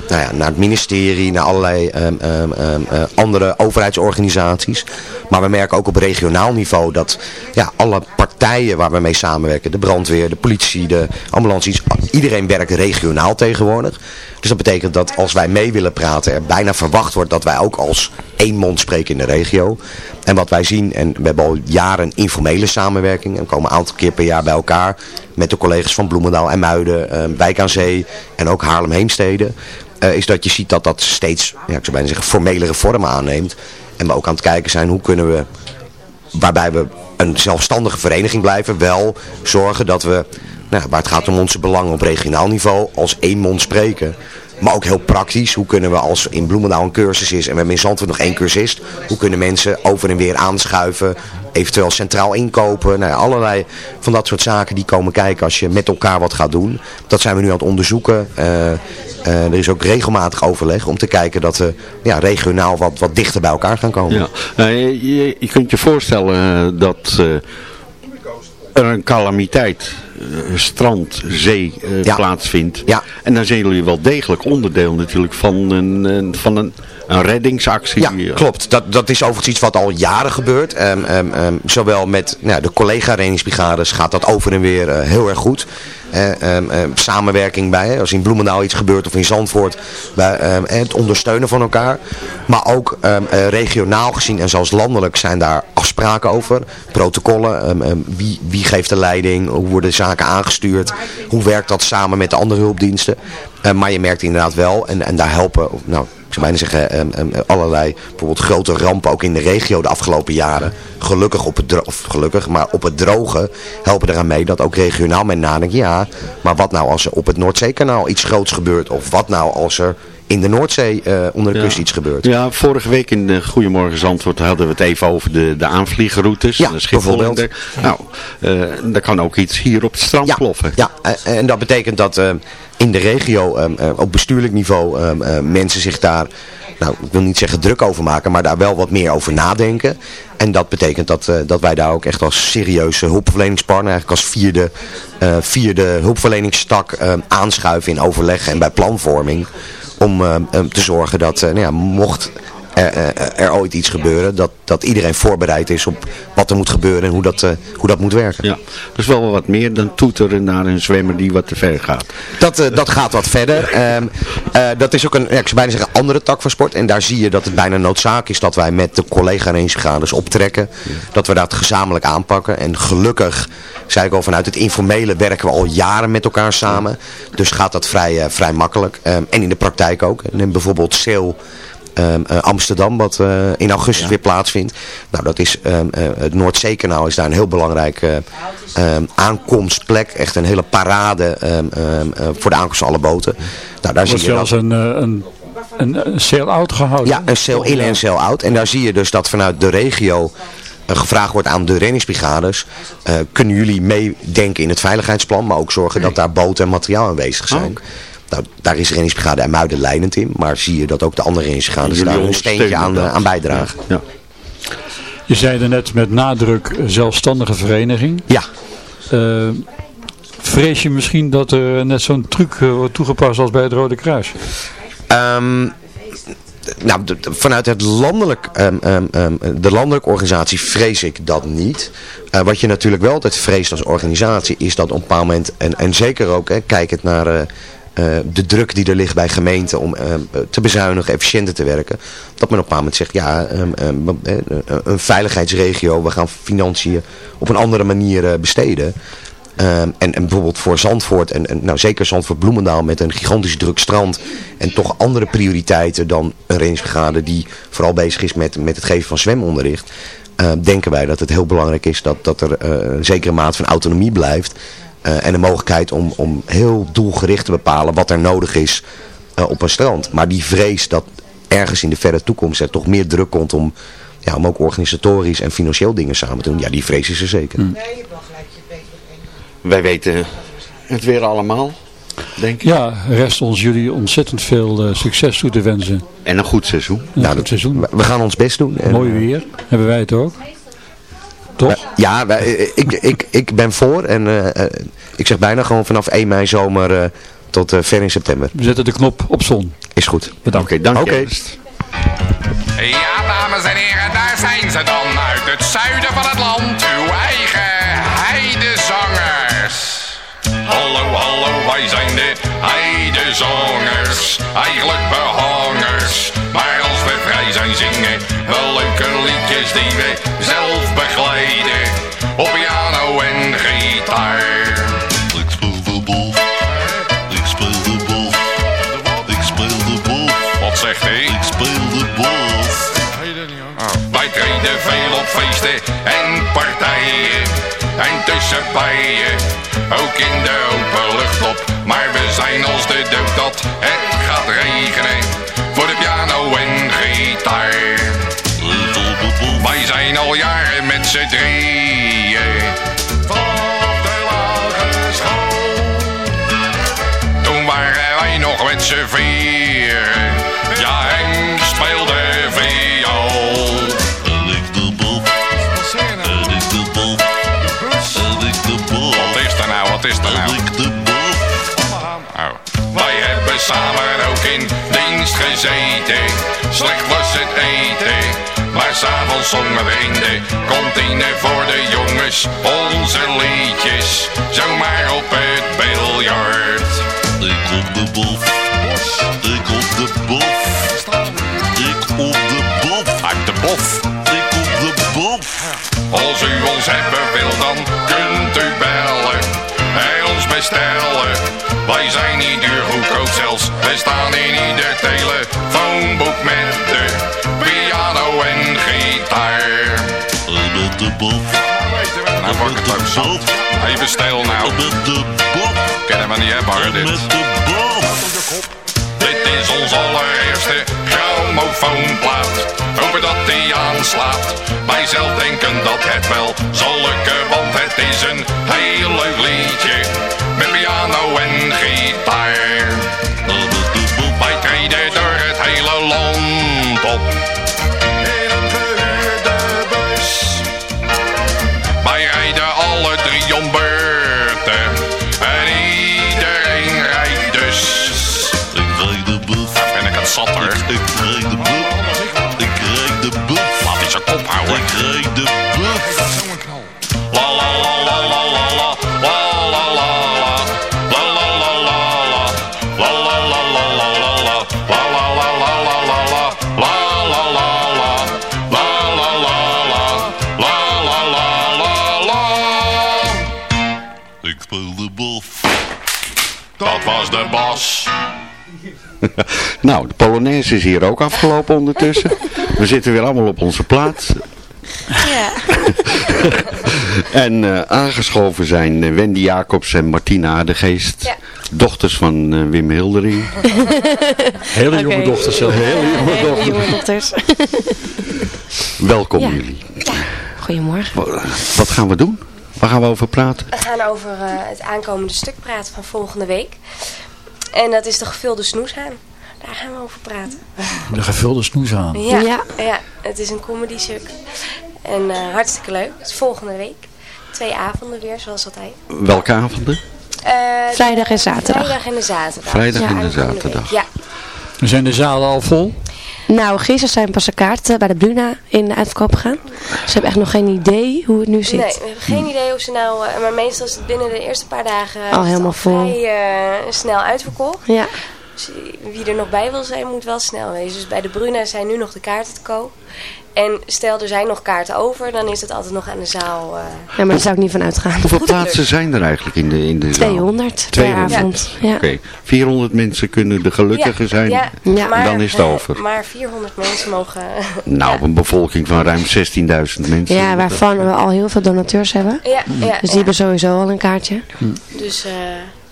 nou ja, naar het ministerie, naar allerlei um, um, uh, andere overheidsorganisaties. Maar we merken ook op regionaal niveau dat ja, alle partijen waar we mee samenwerken, de brandweer, de politie, de ambulances, iedereen werkt regionaal tegenwoordig. Dus dat betekent dat als wij mee willen praten, er bijna verwacht wordt dat wij ook als één mond spreken in de regio. En wat wij zien, en we hebben al jaren informele samenwerking, en komen een aantal keer per jaar bij elkaar met de collega's van Bloemendaal en Muiden, uh, Wijk aan Zee en ook Haarlem-Heemstede. Uh, is dat je ziet dat dat steeds, ja, ik zou bijna zeggen, formelere vormen aanneemt. En we ook aan het kijken zijn hoe kunnen we, waarbij we een zelfstandige vereniging blijven, wel zorgen dat we, nou, waar het gaat om onze belangen op regionaal niveau, als één mond spreken. Maar ook heel praktisch, hoe kunnen we als in Bloemendaal een cursus is en we hebben in Zandvoort nog één cursist, hoe kunnen mensen over en weer aanschuiven, eventueel centraal inkopen, nou allerlei van dat soort zaken die komen kijken als je met elkaar wat gaat doen. Dat zijn we nu aan het onderzoeken. Uh, er is ook regelmatig overleg om te kijken dat we ja, regionaal wat, wat dichter bij elkaar gaan komen. Ja. Uh, je, je, kunt je voorstellen dat er een calamiteit strand, zee ja. plaatsvindt. Ja. En dan zijn jullie wel degelijk onderdeel natuurlijk van een, van een, een reddingsactie. Ja, klopt. Dat, dat is overigens iets wat al jaren gebeurt. Um, um, um, zowel met nou, de collega-reddingsbrigades gaat dat over en weer uh, heel erg goed. Uh, um, samenwerking bij, als in Bloemendaal iets gebeurt of in Zandvoort, bij, het ondersteunen van elkaar. Maar ook uh, regionaal gezien en zelfs landelijk zijn daar afspraken over, protocollen, wie, wie geeft de leiding, hoe worden zaken aangestuurd, hoe werkt dat samen met de andere hulpdiensten. Maar je merkt inderdaad wel, en, en daar helpen, nou, ik zou bijna zeggen, um, um, allerlei bijvoorbeeld grote rampen ook in de regio de afgelopen jaren. Gelukkig op het of gelukkig, maar op het droge helpen eraan mee dat ook regionaal men nadenkt, ja, maar wat nou als er op het Noordzeekanaal iets groots gebeurt? Of wat nou als er in de Noordzee uh, onder de ja. kust iets gebeurt. Ja, vorige week in de Goedemorgen Zandvoort hadden we het even over de, de aanvliegroutes. Ja, de bijvoorbeeld. Nou, uh, daar kan ook iets hier op het strand ja, ploffen. Ja, en dat betekent dat in de regio op bestuurlijk niveau mensen zich daar nou, ik wil niet zeggen druk over maken, maar daar wel wat meer over nadenken. En dat betekent dat, uh, dat wij daar ook echt als serieuze hulpverleningspartner, eigenlijk als vierde, uh, vierde hulpverleningstak uh, aanschuiven in overleg en bij planvorming. Om te zorgen dat, nou ja, mocht er, er, er, ooit iets gebeuren, dat, dat iedereen voorbereid is op wat er moet gebeuren en hoe dat, uh, hoe dat moet werken. Ja, is wel wat meer dan toeteren naar een zwemmer die wat te ver gaat. Dat, uh, dat gaat wat verder. Um, uh, dat is ook een, ja, ik zou bijna zeggen, andere tak van sport. En daar zie je dat het bijna noodzaak is dat wij met de collega-rangegaders optrekken. Ja. Dat we dat gezamenlijk aanpakken. En gelukkig, zei ik al, vanuit het informele werken we al jaren met elkaar samen. Dus gaat dat vrij, vrij makkelijk. Um, en in de praktijk ook. En bijvoorbeeld SEEL ehm, eh, Amsterdam, wat eh, in augustus weer plaatsvindt. Nou, dat is, um, het Noordzeekanaal is daar een heel belangrijke um, aankomstplek. Echt een hele parade voor de aankomst van alle boten. Nou, daar zie je zelfs een, een, een, een sail-out gehouden. Ja, een sail-in en sail-out. En daar zie je dus dat vanuit de regio gevraagd wordt aan de reddingsbrigades. kunnen jullie meedenken in het veiligheidsplan, maar ook zorgen dat daar boten en materiaal aanwezig zijn. Oh. Nou, daar is de reddingsbrigade Muiden leidend in. Maar zie je dat ook de andere reddingsbrigades daar een steentje aan, eh, aan bijdragen. Ja. Je zei er net met nadruk zelfstandige vereniging. Ja. Uh, vrees je misschien dat er net zo'n truc eh, wordt toegepast als bij het Rode Kruis? Um, nou, vanuit het landelijk, um, um, de landelijke organisatie vrees ik dat niet. Uh, wat je natuurlijk wel altijd vreest als organisatie is dat op een bepaald moment, en, en zeker ook, hè, kijk het naar uh, uh, de druk die er ligt bij gemeenten om uh, te bezuinigen, efficiënter te werken. Dat men op een moment zegt, ja, um, um, een veiligheidsregio, we gaan financiën op een andere manier besteden. Um, en, en, bijvoorbeeld voor Zandvoort, en, en nou, zeker Zandvoort-Bloemendaal met een gigantisch druk strand. En toch andere prioriteiten dan een rangebrigade die vooral bezig is met, met het geven van zwemonderricht. Denken wij dat het heel belangrijk is dat, dat er een zekere maat van autonomie blijft. Uh, en de mogelijkheid om, om heel doelgericht te bepalen wat er nodig is uh, op een strand. Maar die vrees dat ergens in de verre toekomst er toch meer druk komt om, ja, om ook organisatorisch en financieel dingen samen te doen. Ja, die vrees is er zeker. Mm. Wij weten het weer allemaal. Denk ik. Ja, rest ons jullie ontzettend veel uh, succes toe te wensen. En een goed seizoen. Een nou, goed seizoen. We gaan ons best doen. En, Mooi weer, hebben wij het ook. Toch? Ja, wij, ik, ik, ik ben voor en uh, ik zeg bijna gewoon vanaf 1 mei zomer uh, tot ver in september. We zetten de knop op zon. Is goed. Bedankt. Oké, dank okay. Ja, dames en heren, daar zijn ze dan uit het zuiden van het land. Uw eigen heidezangers. Hallo, hallo, wij zijn de heidezangers. Eigenlijk behangers. Maar als we vrij zijn zingen, wel leuke liedjes die we zelf begeleiden. Op piano en gitaar. Ik speel de bof. Ik speel de bof. Ik speel de bof. Wat zegt hij? Ik speel de bof. Oh. Wij treden veel op feesten en partijen. En tussen bijen, ook in de open lucht op. Maar we zijn als de dood dat het gaat regenen. Voor de piano en gitaar. Wij zijn al jaren met z'n drieën. Vanaf de lagere school. Toen waren wij nog met z'n vieren. Ja, Henk speelde viool. En. En. En. Wat is er nou, wat is er nou? Samen ook in dienst gezeten. Slecht was het eten. Maar s'avonds zongen we in de kantine voor de jongens onze liedjes. Zomaar op het biljart. Ik op de bof. Ik op de bof. Ik op de bof. Uit de bof. Ik op de bof. Als u ons hebben wil, dan kunt u bellen en ons bestellen. Wij zijn niet duur, goedkoop zelfs. We staan in ieder telefoonboek met de piano en gitaar. Met de bof. Nou, pak het ook zand. Even stil nou. Met de bof. Kennen we niet hebben, hoor, dit. Met de bof. Dit is ons allereerste grammofoonplaat. Hopen dat die aanslaat. Wij zelf denken dat het wel zal lukken, want het is een heel leuk liedje. Met piano en gitaar. Wij treden door het hele land op. In een bus. Wij rijden alle drie om beurten. En iedereen rijdt dus. Ik rijd de bof. Ben ik het. De bas. nou, de Polonaise is hier ook afgelopen ondertussen. We zitten weer allemaal op onze plaats. Ja. En eh, aangeschoven zijn eh, Wendy Jacobs en Martina Adegeest. Ja. Dochters van eh, Wim Hildering. Hele jonge dochters zelf. Hele jonge Hele dochters. jonge dochters. Welkom Ja. jullie. Goedemorgen. Wa- Wat gaan we doen? Waar gaan we over praten? We gaan over eh, het aankomende stuk praten van volgende week. En dat is de gevulde snoeshaan. Daar gaan we over praten. De gevulde snoes aan. Ja, Ja. ja. het is een comedy stuk. En eh, hartstikke leuk. Het is volgende week. Twee avonden weer, zoals altijd. Welke avonden? Eh, Vrijdag en zaterdag. Vrijdag en de zaterdag. Vrijdag Ja, en de zaterdag. Ja, Zijn de zalen al vol? Nou, gisteren zijn pas de kaarten bij de Bruna in de uitverkoop gegaan. Ze hebben echt nog geen idee hoe het nu zit. Nee, we hebben geen idee hoe ze nou... eh, maar meestal is het binnen de eerste paar dagen... Al is het helemaal vol. vrij eh, snel uitverkocht. Ja, Dus wie er nog bij wil zijn, moet wel snel wezen. Dus bij de Bruna zijn nu nog de kaarten te koop. En stel er zijn nog kaarten over, dan is het altijd nog aan de zaal. eh, ja maar daar zou ik niet van uitgaan. Hoeveel plaatsen zijn er eigenlijk in de, in de zaal? 200 per 200. avond. Ja. Oké, 400 mensen kunnen de gelukkige ja, zijn. Ja, Ja. maar, Dan is het over. Maar 400 mensen mogen... Nou, ja. op een bevolking van ruim 16.000 mensen. ja, waarvan we al heel veel donateurs hebben. Ja, ja, Dus die ja. hebben sowieso al een kaartje. Dus eh,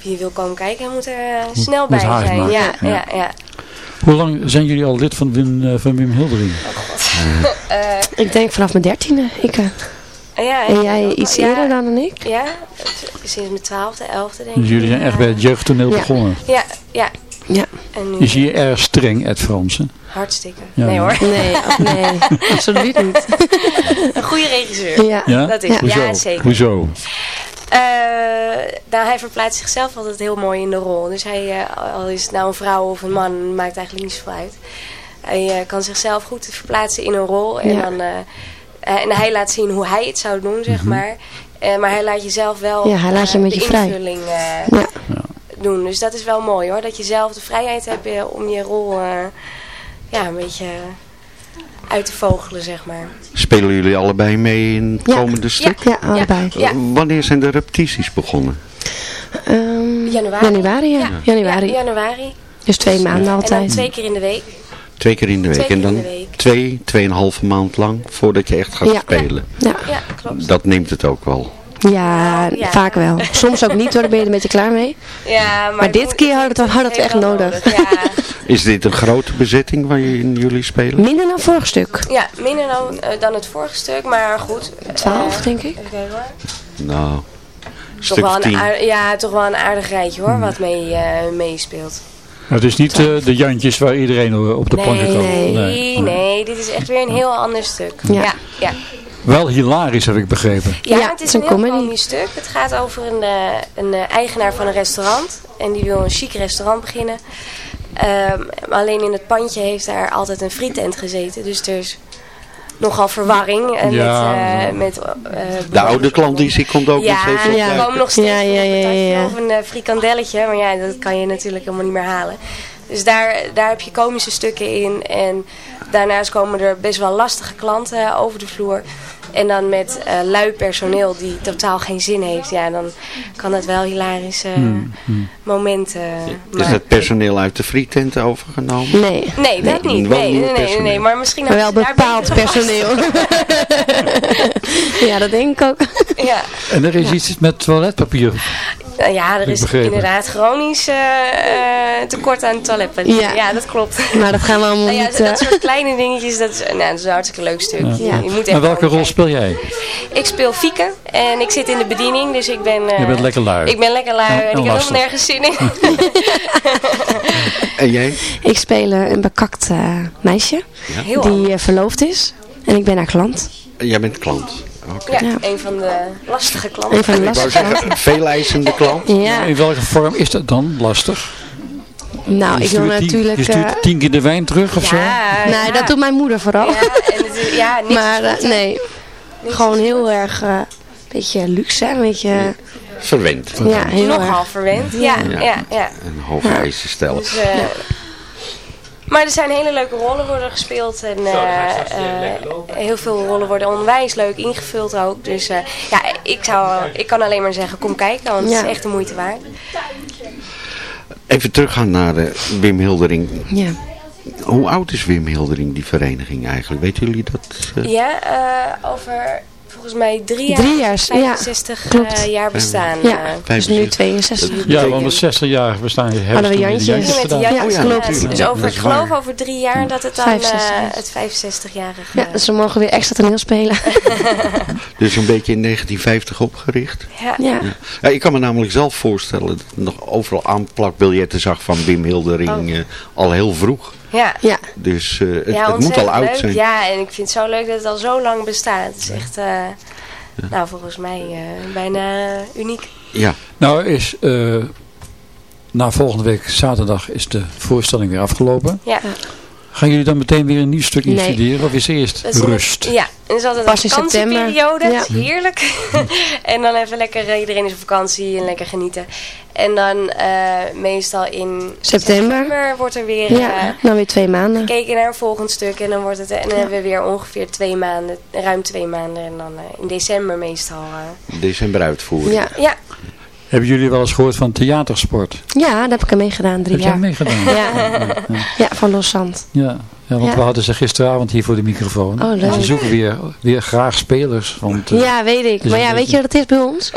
wie wil komen kijken, moet er eh, snel moet bij zijn. maken. Ja. ja, ja. Hoe lang zijn jullie al lid van Wim, eh, van Wim Hildering? Eh, Ik denk vanaf mijn dertiende. Ik, eh. ja, en ik jij ook iets Ja, eerder dan dan ik? Ja, sinds mijn twaalfde, elfde denk Dus ik. jullie zijn echt bij het jeugdtoneel Ja. begonnen. Ja, ja. Ja. En nu Is hier erg streng, Ed Fransen? hartstikke. Ja. Nee hoor, Nee, nee, absoluut niet. een goede regisseur. Ja. Ja? Dat is, Hoezo? ja zeker. Hoezo? Eh, nou, hij verplaatst zichzelf altijd heel mooi in de rol. Dus hij, eh, al is het nou een vrouw of een man, maakt eigenlijk niet zoveel uit. Hij eh, kan zichzelf goed verplaatsen in een rol. En, Ja. dan, en hij laat zien hoe hij het zou doen, zeg maar. Eh, maar hij laat jezelf wel Ja, hij laat je een de beetje vrij. invulling Ja. doen. Dus dat is wel mooi hoor. Dat je zelf de vrijheid hebt om je rol eh, ja, een beetje uit te vogelen, zeg maar. Spelen jullie allebei mee in het Ja. komende stuk? Ja, allebei. Ja. Eh, Wanneer zijn de repetities begonnen? Ehm, Januari. Januari, ja. Januari. Ja, januari. Dus twee maanden En dan altijd. twee keer in de week. Twee keer in de week. En dan week. twee, tweeënhalve maand lang voordat je echt gaat Ja. spelen. Ja. Ja, klopt. Dat neemt het ook wel. Ja, Ja. vaak wel. Soms ook niet hoor, dan ben je er een beetje klaar mee. Ja, maar, Maar dit keer hadden we het- echt nodig. Ja, Is dit een grote bezetting waar je in jullie spelen? Minder dan vorig stuk. ja minder dan, eh, dan het vorige stuk, maar goed. eh, 12 denk ik. Even kijken hoor. Nou, Toch stuk wel, een 10. aardig, ja, toch wel een aardig rijtje hoor, wat mee, eh, meespeelt. Het is niet eh, de jantjes waar iedereen op de plank Nee, kan. nee, nee, dit is echt weer een heel ander stuk. Ja. Ja, ja. Wel hilarisch heb ik begrepen. Ja, Ja, het is een een heel stuk. Het gaat over een, eh, een eh, eigenaar van een restaurant. En die wil een chic restaurant beginnen. Ehm, alleen in het pandje heeft daar altijd een frietent gezeten. Dus er is nogal verwarring. Ja. met, eh, met, eh, De oude klandizie die komt ook ja, nog steeds op ja, er kijken. komen nog steeds Ja, ja, ja, ja. of een frikandelletje. Maar ja, dat kan je natuurlijk helemaal niet meer halen. Dus daar, daar heb je komische stukken in. En daarnaast komen er best wel lastige klanten over de vloer. En dan met eh lui personeel die totaal geen zin heeft. Ja, dan kan het wel hilarische momenten Is het personeel uit de frietent overgenomen? Nee. Nee, dat Nee, niet. wel Nee, nee, nee, maar misschien Maar wel bepaald personeel. ja, dat denk ik ook. Ja. En er is iets met toiletpapier. Nou ja, er is begrepen. inderdaad chronisch eh, eh, tekort aan toiletpapier. Ja. Ja. dat klopt. Maar dat gaan we allemaal Nou ja, niet... dat eh, soort kleine dingetjes, dat is, nou, dat is een hartstikke leuk stuk. Je, Ja. je moet echt En welke rol speel jij? Ik speel Fieke en ik zit in de bediening, dus ik ben... eh, Je bent lekker lui. Ik ben lekker lui En- en, en ik heb helemaal nergens zin in. En jij? Ik speel eh, een bekakt eh, meisje die eh, verloofd is. En ik ben haar klant. Jij bent klant. Oké. Ja, Ja. een van de lastige klanten. Een van de Ik wou lastige klanten. zeggen, veel eisende klant. Ja, In welke vorm is dat dan? Lastig? nou ik wil natuurlijk... je stuurt eh, tien keer de wijn terug of zo? Nee, ja. dat doet mijn moeder vooral. Ja, en het is, ja, niks maar eh, nee, Niks gewoon heel erg... eh beetje luxe, een beetje... Verwend. Ja, heel Nogal erg. verwend. Ja, Ja. ja, ja. En hoge eisen stellen. Dus, eh, Maar er zijn hele leuke rollen worden gespeeld. En eh, eh, heel veel rollen worden onwijs leuk ingevuld ook. Dus eh, ja, ik, zou, ik kan alleen maar zeggen, kom kijken. Want het is echt de moeite waard. Even teruggaan naar eh, Wim Hildering. Ja. Hoe oud is Wim Hildering, die vereniging eigenlijk? Weten jullie dat? Ja, eh, over volgens mij drie jaar, Drie jaar, ja, 65 klopt. eh, jaar bestaan. Ja, eh. dus nu 62. Ja, want het 60 jaar bestaan hebben Hadden we toen Jantjes. met de gedaan. Jantjes Ja, klopt. Dus over, ik geloof over drie jaar dat het dan 65 eh, het 65-jarige... Ja, dus we mogen weer extra toneel spelen. Dus een beetje in 1950 opgericht. ja. Ja. Ja, ik kan me namelijk zelf voorstellen dat ik nog overal aanplakbiljetten zag van Wim Hildering Oh. eh, al heel vroeg. Ja. Ja. Dus eh, het, Ja, het moet al oud leuk. zijn. Ja, en ik vind het zo leuk dat het al zo lang bestaat. Het is echt, eh, nou volgens mij eh, bijna uniek. Ja. Nou is, eh, na volgende week zaterdag is de voorstelling weer afgelopen. Ja. Gaan jullie dan meteen weer een nieuw stuk Nee. instuderen of is er eerst rust? ja, en het is altijd Pas een in september. vakantieperiode. Ja. Heerlijk. en dan even lekker, eh, iedereen is op vakantie en lekker genieten. En dan eh, meestal in September. wordt er weer Ja, eh, dan weer twee maanden. gekeken naar een volgend stuk. En dan, wordt het, en dan hebben we weer ongeveer twee maanden, ruim twee maanden. En dan eh, in december meestal. eh. December uitvoeren. Ja. ja, Hebben jullie wel eens gehoord van theatersport? ja, daar heb ik aan meegedaan, drie Heb jij jaar. meegedaan? Ja. ja, van Los Zand. Ja, ja want Ja. we hadden ze gisteravond hier voor de microfoon. Oh, leuk. En Ze zoeken weer, weer graag spelers. Want, eh, Ja, weet ik. Maar ja, weet je wat het is bij ons?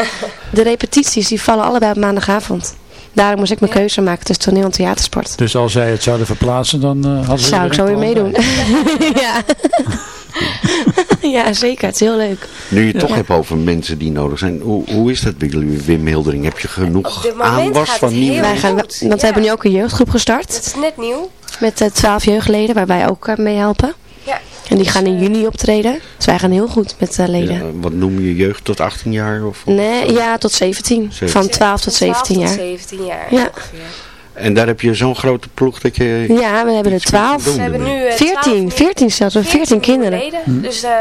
De repetities die vallen allebei op maandagavond. Daarom moest ik mijn keuze maken tussen toneel en theatersport. Dus als zij het zouden verplaatsen, dan eh hadden ze Zou ik zo weer meedoen. ja. ja, zeker. Het is heel leuk. Nu je het toch Ja. hebt over mensen die nodig zijn. Hoe, hoe is dat bij jullie, Wim Hildering? Heb je genoeg aanwas van nieuwe Wij gaan, want we Ja. hebben nu ook een jeugdgroep gestart. het is net nieuw. Met eh, twaalf jeugdleden waar wij ook eh, mee helpen. Ja. En die gaan in juni optreden. Dus wij gaan heel goed met eh, leden. Ja, wat noem je jeugd tot 18 jaar? Of, Nee, ja, tot 17. Van 12 tot 17 Van jaar. 17 jaar Ja. ongeveer. En daar heb je zo'n grote ploeg dat je... Ja, we hebben er iets moet 12. doen We hebben nu eh, 14, 12 14 zelfs. 14 kinderen. leden. Dus, eh,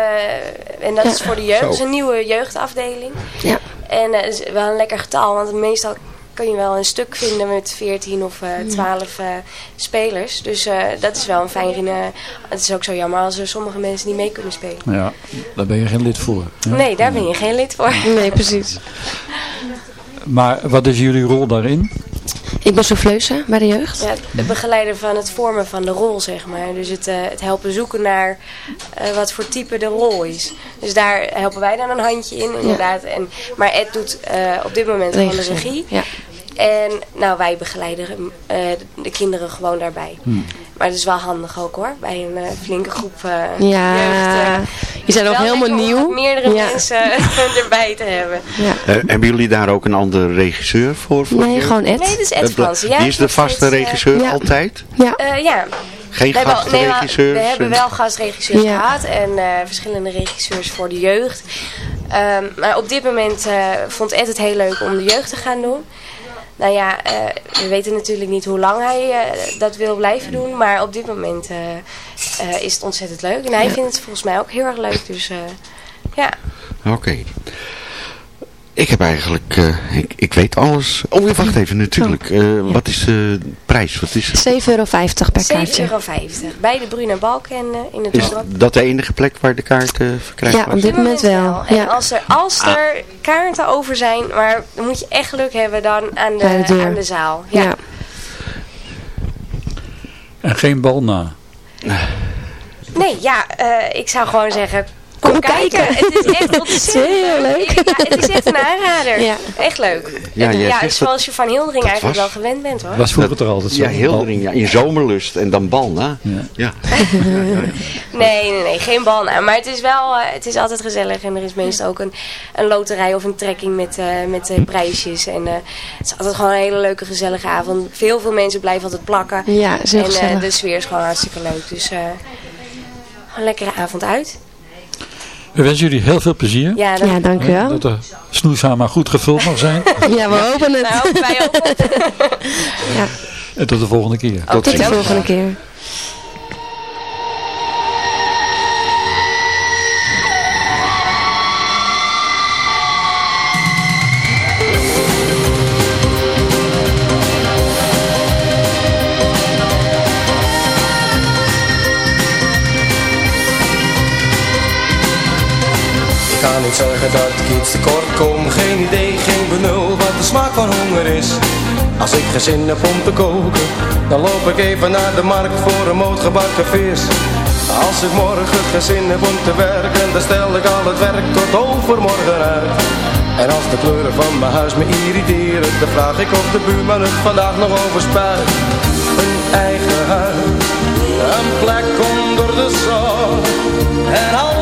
en dat Ja. is voor de jeugd. Zo. Dat is een nieuwe jeugdafdeling. Ja. En eh, het is wel een lekker getal. Want meestal kun je wel een stuk vinden met 14 of eh 12 eh, spelers. Dus eh, dat is wel een fijn... eh, het is ook zo jammer als er sommige mensen niet mee kunnen spelen. Ja, daar ben je geen lid voor. hè? Nee, daar ben je geen lid voor. Nee, precies. Maar wat is jullie rol daarin? Ik ben souffleuse bij de jeugd. Ja, het begeleiden van het vormen van de rol, zeg maar. Dus het, eh, het helpen zoeken naar eh, wat voor type de rol is. Dus daar helpen wij dan een handje in, inderdaad. En, maar Ed doet eh, op dit moment gewoon de regie. Ja. En nou, wij begeleiden eh, de kinderen gewoon daarbij. Hmm. Maar het is wel handig ook hoor, bij een eh, flinke groep eh Ja, jeugd. je zijn nog Wel helemaal om nieuw. meerdere Ja. mensen erbij te hebben. Ja. Eh, hebben jullie daar ook een andere regisseur voor? voor Nee, gewoon Ed. Nee, is Ed. Ja, die is de vaste regisseur altijd? Ja. eh, ja, Geen We hebben, nee, gastregisseurs? we hebben en- wel gastregisseurs Ja. gehad en eh, verschillende regisseurs voor de jeugd. Ehm, maar op dit moment eh, vond Ed het heel leuk om de jeugd te gaan doen. Nou ja, eh, we weten natuurlijk niet hoe lang hij eh, dat wil blijven doen. Maar op dit moment eh, is het ontzettend leuk. En hij vindt het volgens mij ook heel erg leuk. Dus ja, Oké. Ik heb eigenlijk, eh, ik, ik weet alles. Oh, ja, wacht even, natuurlijk. Eh, Wat is de prijs? Wat is het? 7,50 euro per 7,50 kaartje. euro. Bij de Bruna Balken uh, in het Is dorp. dat de enige plek waar de kaarten verkrijgbaar Ja, op dit moment wel. En Ja. als er, als er kaarten over zijn, maar dan moet je echt geluk hebben dan aan de aan de zaal. Ja. Ja. En geen bal na. Nee, ja, eh, ik zou gewoon zeggen, kom, Kom kijken. kijken. Het is echt ontzettend heel leuk. Ja, het is echt een aanrader. Ja. Echt leuk. Ja, ja, zoals je van Hildering eigenlijk was- wel gewend bent hoor. Was vroeger toch altijd zo? Ja, Hildering, ja. In zomerlust en dan bal, na. Ja. Ja. Nee, nee, nee, geen bal na. Maar het is wel, eh, het is altijd gezellig. En er is meestal ook een, een loterij of een trekking met, eh, met eh, prijsjes. En eh, het is altijd gewoon een hele leuke, gezellige avond. Veel, veel mensen blijven altijd plakken. Ja, en eh, de sfeer is gewoon hartstikke leuk. Dus eh, een lekkere avond uit. We wensen jullie heel veel plezier. Ja, dank u wel. Dat de snoeshamer goed gevuld mag zijn. Ja, we hopen het. nou, wij ook. Ja, En tot de volgende keer. tot de volgende keer. Zeggen dat ik iets tekort kom Geen idee, geen benul wat de smaak van honger is Als ik geen zin heb om te koken, dan loop ik even naar de markt voor een moot gebakken vis. Als ik morgen geen zin heb om te werken, dan stel ik al het werk tot overmorgen uit. En als de kleuren van mijn huis me irriteren, dan vraag ik of de buurman het vandaag nog overspuit. Een eigen huis, een plek onder de zon. En altijd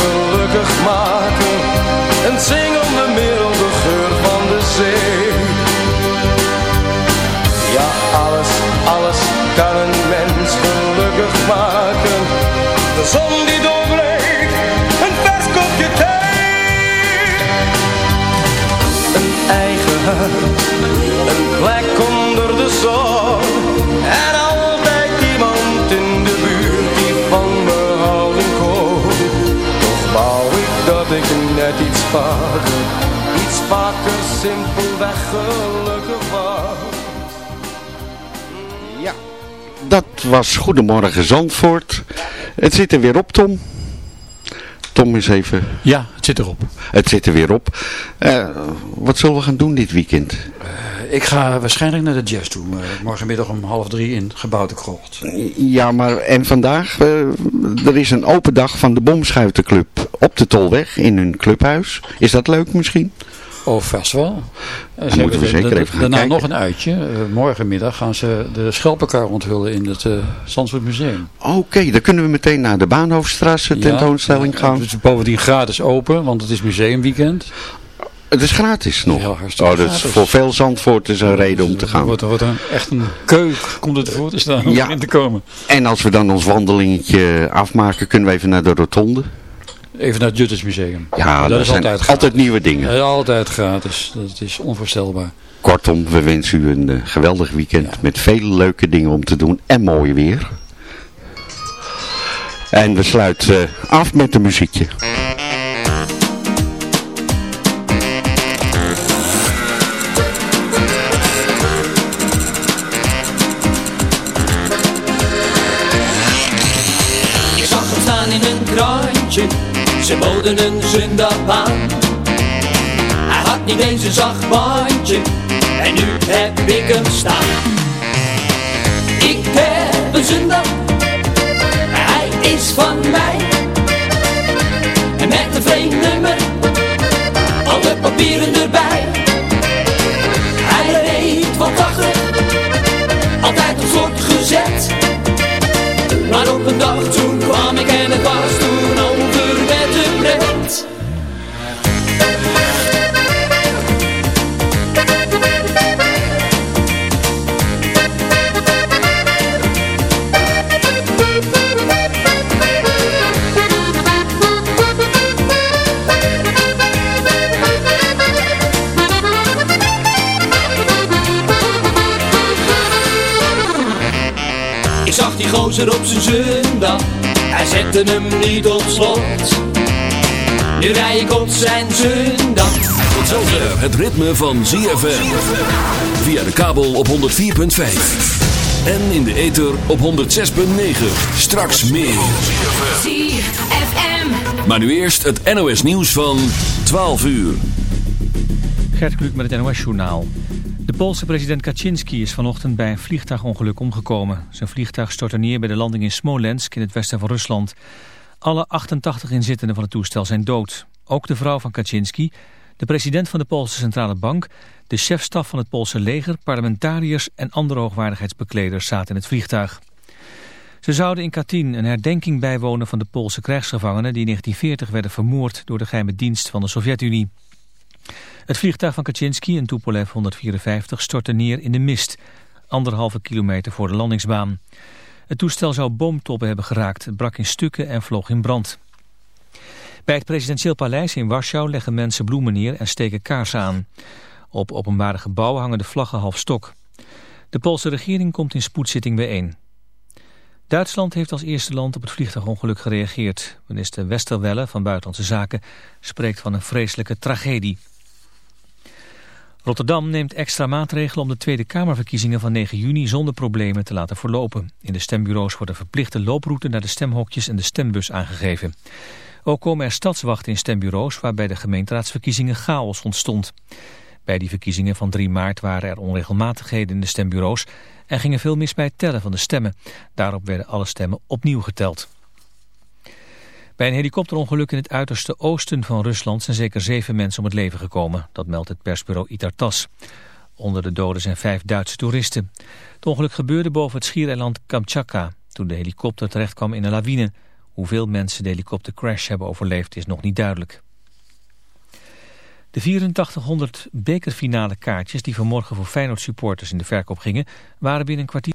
gelukkig maken. Een zingende milde geur van de zee. Ja, alles, alles kan een mens gelukkig maken. De zon die doorbreekt, een vers kopje thee. Een eigen huis, een plek ik net iets vaker, iets vaker simpelweg gelukkig was. Ja, dat was Goedemorgen Zandvoort. Het zit er weer op, Tom. Tom is even... Ja, het zit erop. Het zit er weer op. Eh, wat zullen we gaan doen dit weekend? Ik ga waarschijnlijk naar de jazz toe. eh, morgenmiddag om half drie in Gebouwde Krocht. Ja, maar en vandaag? eh, er is een open dag van de Bomschuitenclub op de Tolweg in hun clubhuis. Is dat leuk misschien? Oh, vast wel. Eh, ze moeten we zeker even gaan Daarna kijken. nog een uitje. Morgenmiddag gaan ze de schelpenkar onthullen in het uh, Zandvoort Museum. Oké, dan kunnen we meteen naar de Baanhoofdstraat tentoonstelling Ja, gaan. Het is bovendien gratis open, want het is museumweekend. Het is gratis nog. Ja, oh, dat is voor veel Zandvoorters een reden om te gaan. Wordt, er wordt een, echt een keuk komt het voor te staan om Ja. erin te komen. En als we dan ons wandelingetje afmaken, kunnen we even naar de rotonde. Even naar het Jutters Museum. Ja, dat dat is zijn altijd altijd, gratis. nieuwe dingen. Ja, altijd gratis. Dat is onvoorstelbaar. Kortom, we wensen u een eh, geweldig weekend Ja. met vele leuke dingen om te doen en mooi weer. En we sluiten eh, af met een muziekje. Een zondagbaan. Hij had niet eens een zacht bandje, en nu heb ik hem staan. Ik heb een zondag, hij is van mij. En met een vreemd nummer, alle papieren erbij. Gozer op zijn zondag, hij zette hem niet op slot. Nu rij ik op zijn zondag. Tot zover het ritme van ZFM. Via de kabel op 104.5. En in de ether op 106.9. Straks meer. ZFM. Maar nu eerst het NOS nieuws van 12 uur. Gert Kluk met het NOS journaal. De Poolse president Kaczynski is vanochtend bij een vliegtuigongeluk omgekomen. Zijn vliegtuig stortte neer bij de landing in Smolensk in het westen van Rusland. Alle 88 inzittenden van het toestel zijn dood. Ook de vrouw van Kaczynski, de president van de Poolse Centrale Bank, de chefstaf van het Poolse leger, parlementariërs en andere hoogwaardigheidsbekleders zaten in het vliegtuig. Ze zouden in Katyn een herdenking bijwonen van de Poolse krijgsgevangenen die in 1940 werden vermoord door de geheime dienst van de Sovjet-Unie. Het vliegtuig van Kaczynski, een Tupolev 154, stortte neer in de mist, anderhalve kilometer voor de landingsbaan. Het toestel zou boomtoppen hebben geraakt, brak in stukken en vloog in brand. Bij het presidentieel paleis in Warschau leggen mensen bloemen neer en steken kaarsen aan. Op openbare gebouwen hangen de vlaggen half stok. De Poolse regering komt in spoedzitting bijeen. Duitsland heeft als eerste land op het vliegtuigongeluk gereageerd. Minister Westerwelle van Buitenlandse Zaken spreekt van een vreselijke tragedie. Rotterdam neemt extra maatregelen om de Tweede Kamerverkiezingen van 9 juni zonder problemen te laten verlopen. In de stembureaus worden verplichte looproute naar de stemhokjes en de stembus aangegeven. Ook komen er stadswachten in stembureaus waarbij de gemeenteraadsverkiezingen chaos ontstond. Bij die verkiezingen van 3 maart waren er onregelmatigheden in de stembureaus en gingen veel mis bij het tellen van de stemmen. Daarop werden alle stemmen opnieuw geteld. Bij een helikopterongeluk in het uiterste oosten van Rusland zijn zeker zeven mensen om het leven gekomen. Dat meldt het persbureau Itartas. Onder de doden zijn vijf Duitse toeristen. Het ongeluk gebeurde boven het schiereiland Kamchatka toen de helikopter terechtkwam in een lawine. Hoeveel mensen de helikoptercrash hebben overleefd is nog niet duidelijk. De 8400 bekerfinale kaartjes die vanmorgen voor Feyenoord supporters in de verkoop gingen, waren binnen een kwartier...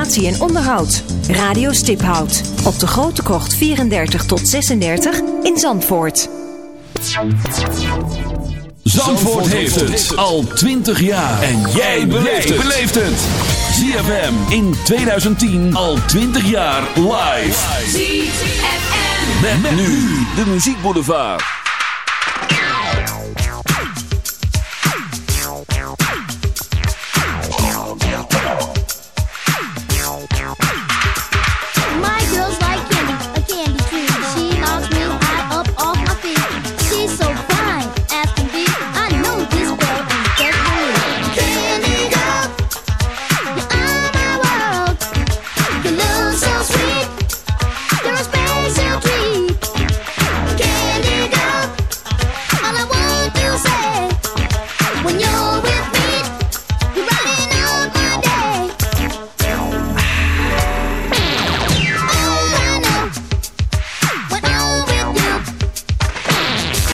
en onderhoud. Radio Stiphout op de Grote Krocht 34 tot 36 in Zandvoort. Zandvoort heeft het al 20 jaar. En jij beleeft het. ZFM in 2010 al 20 jaar live. ZFM. Met nu de Muziekboulevard.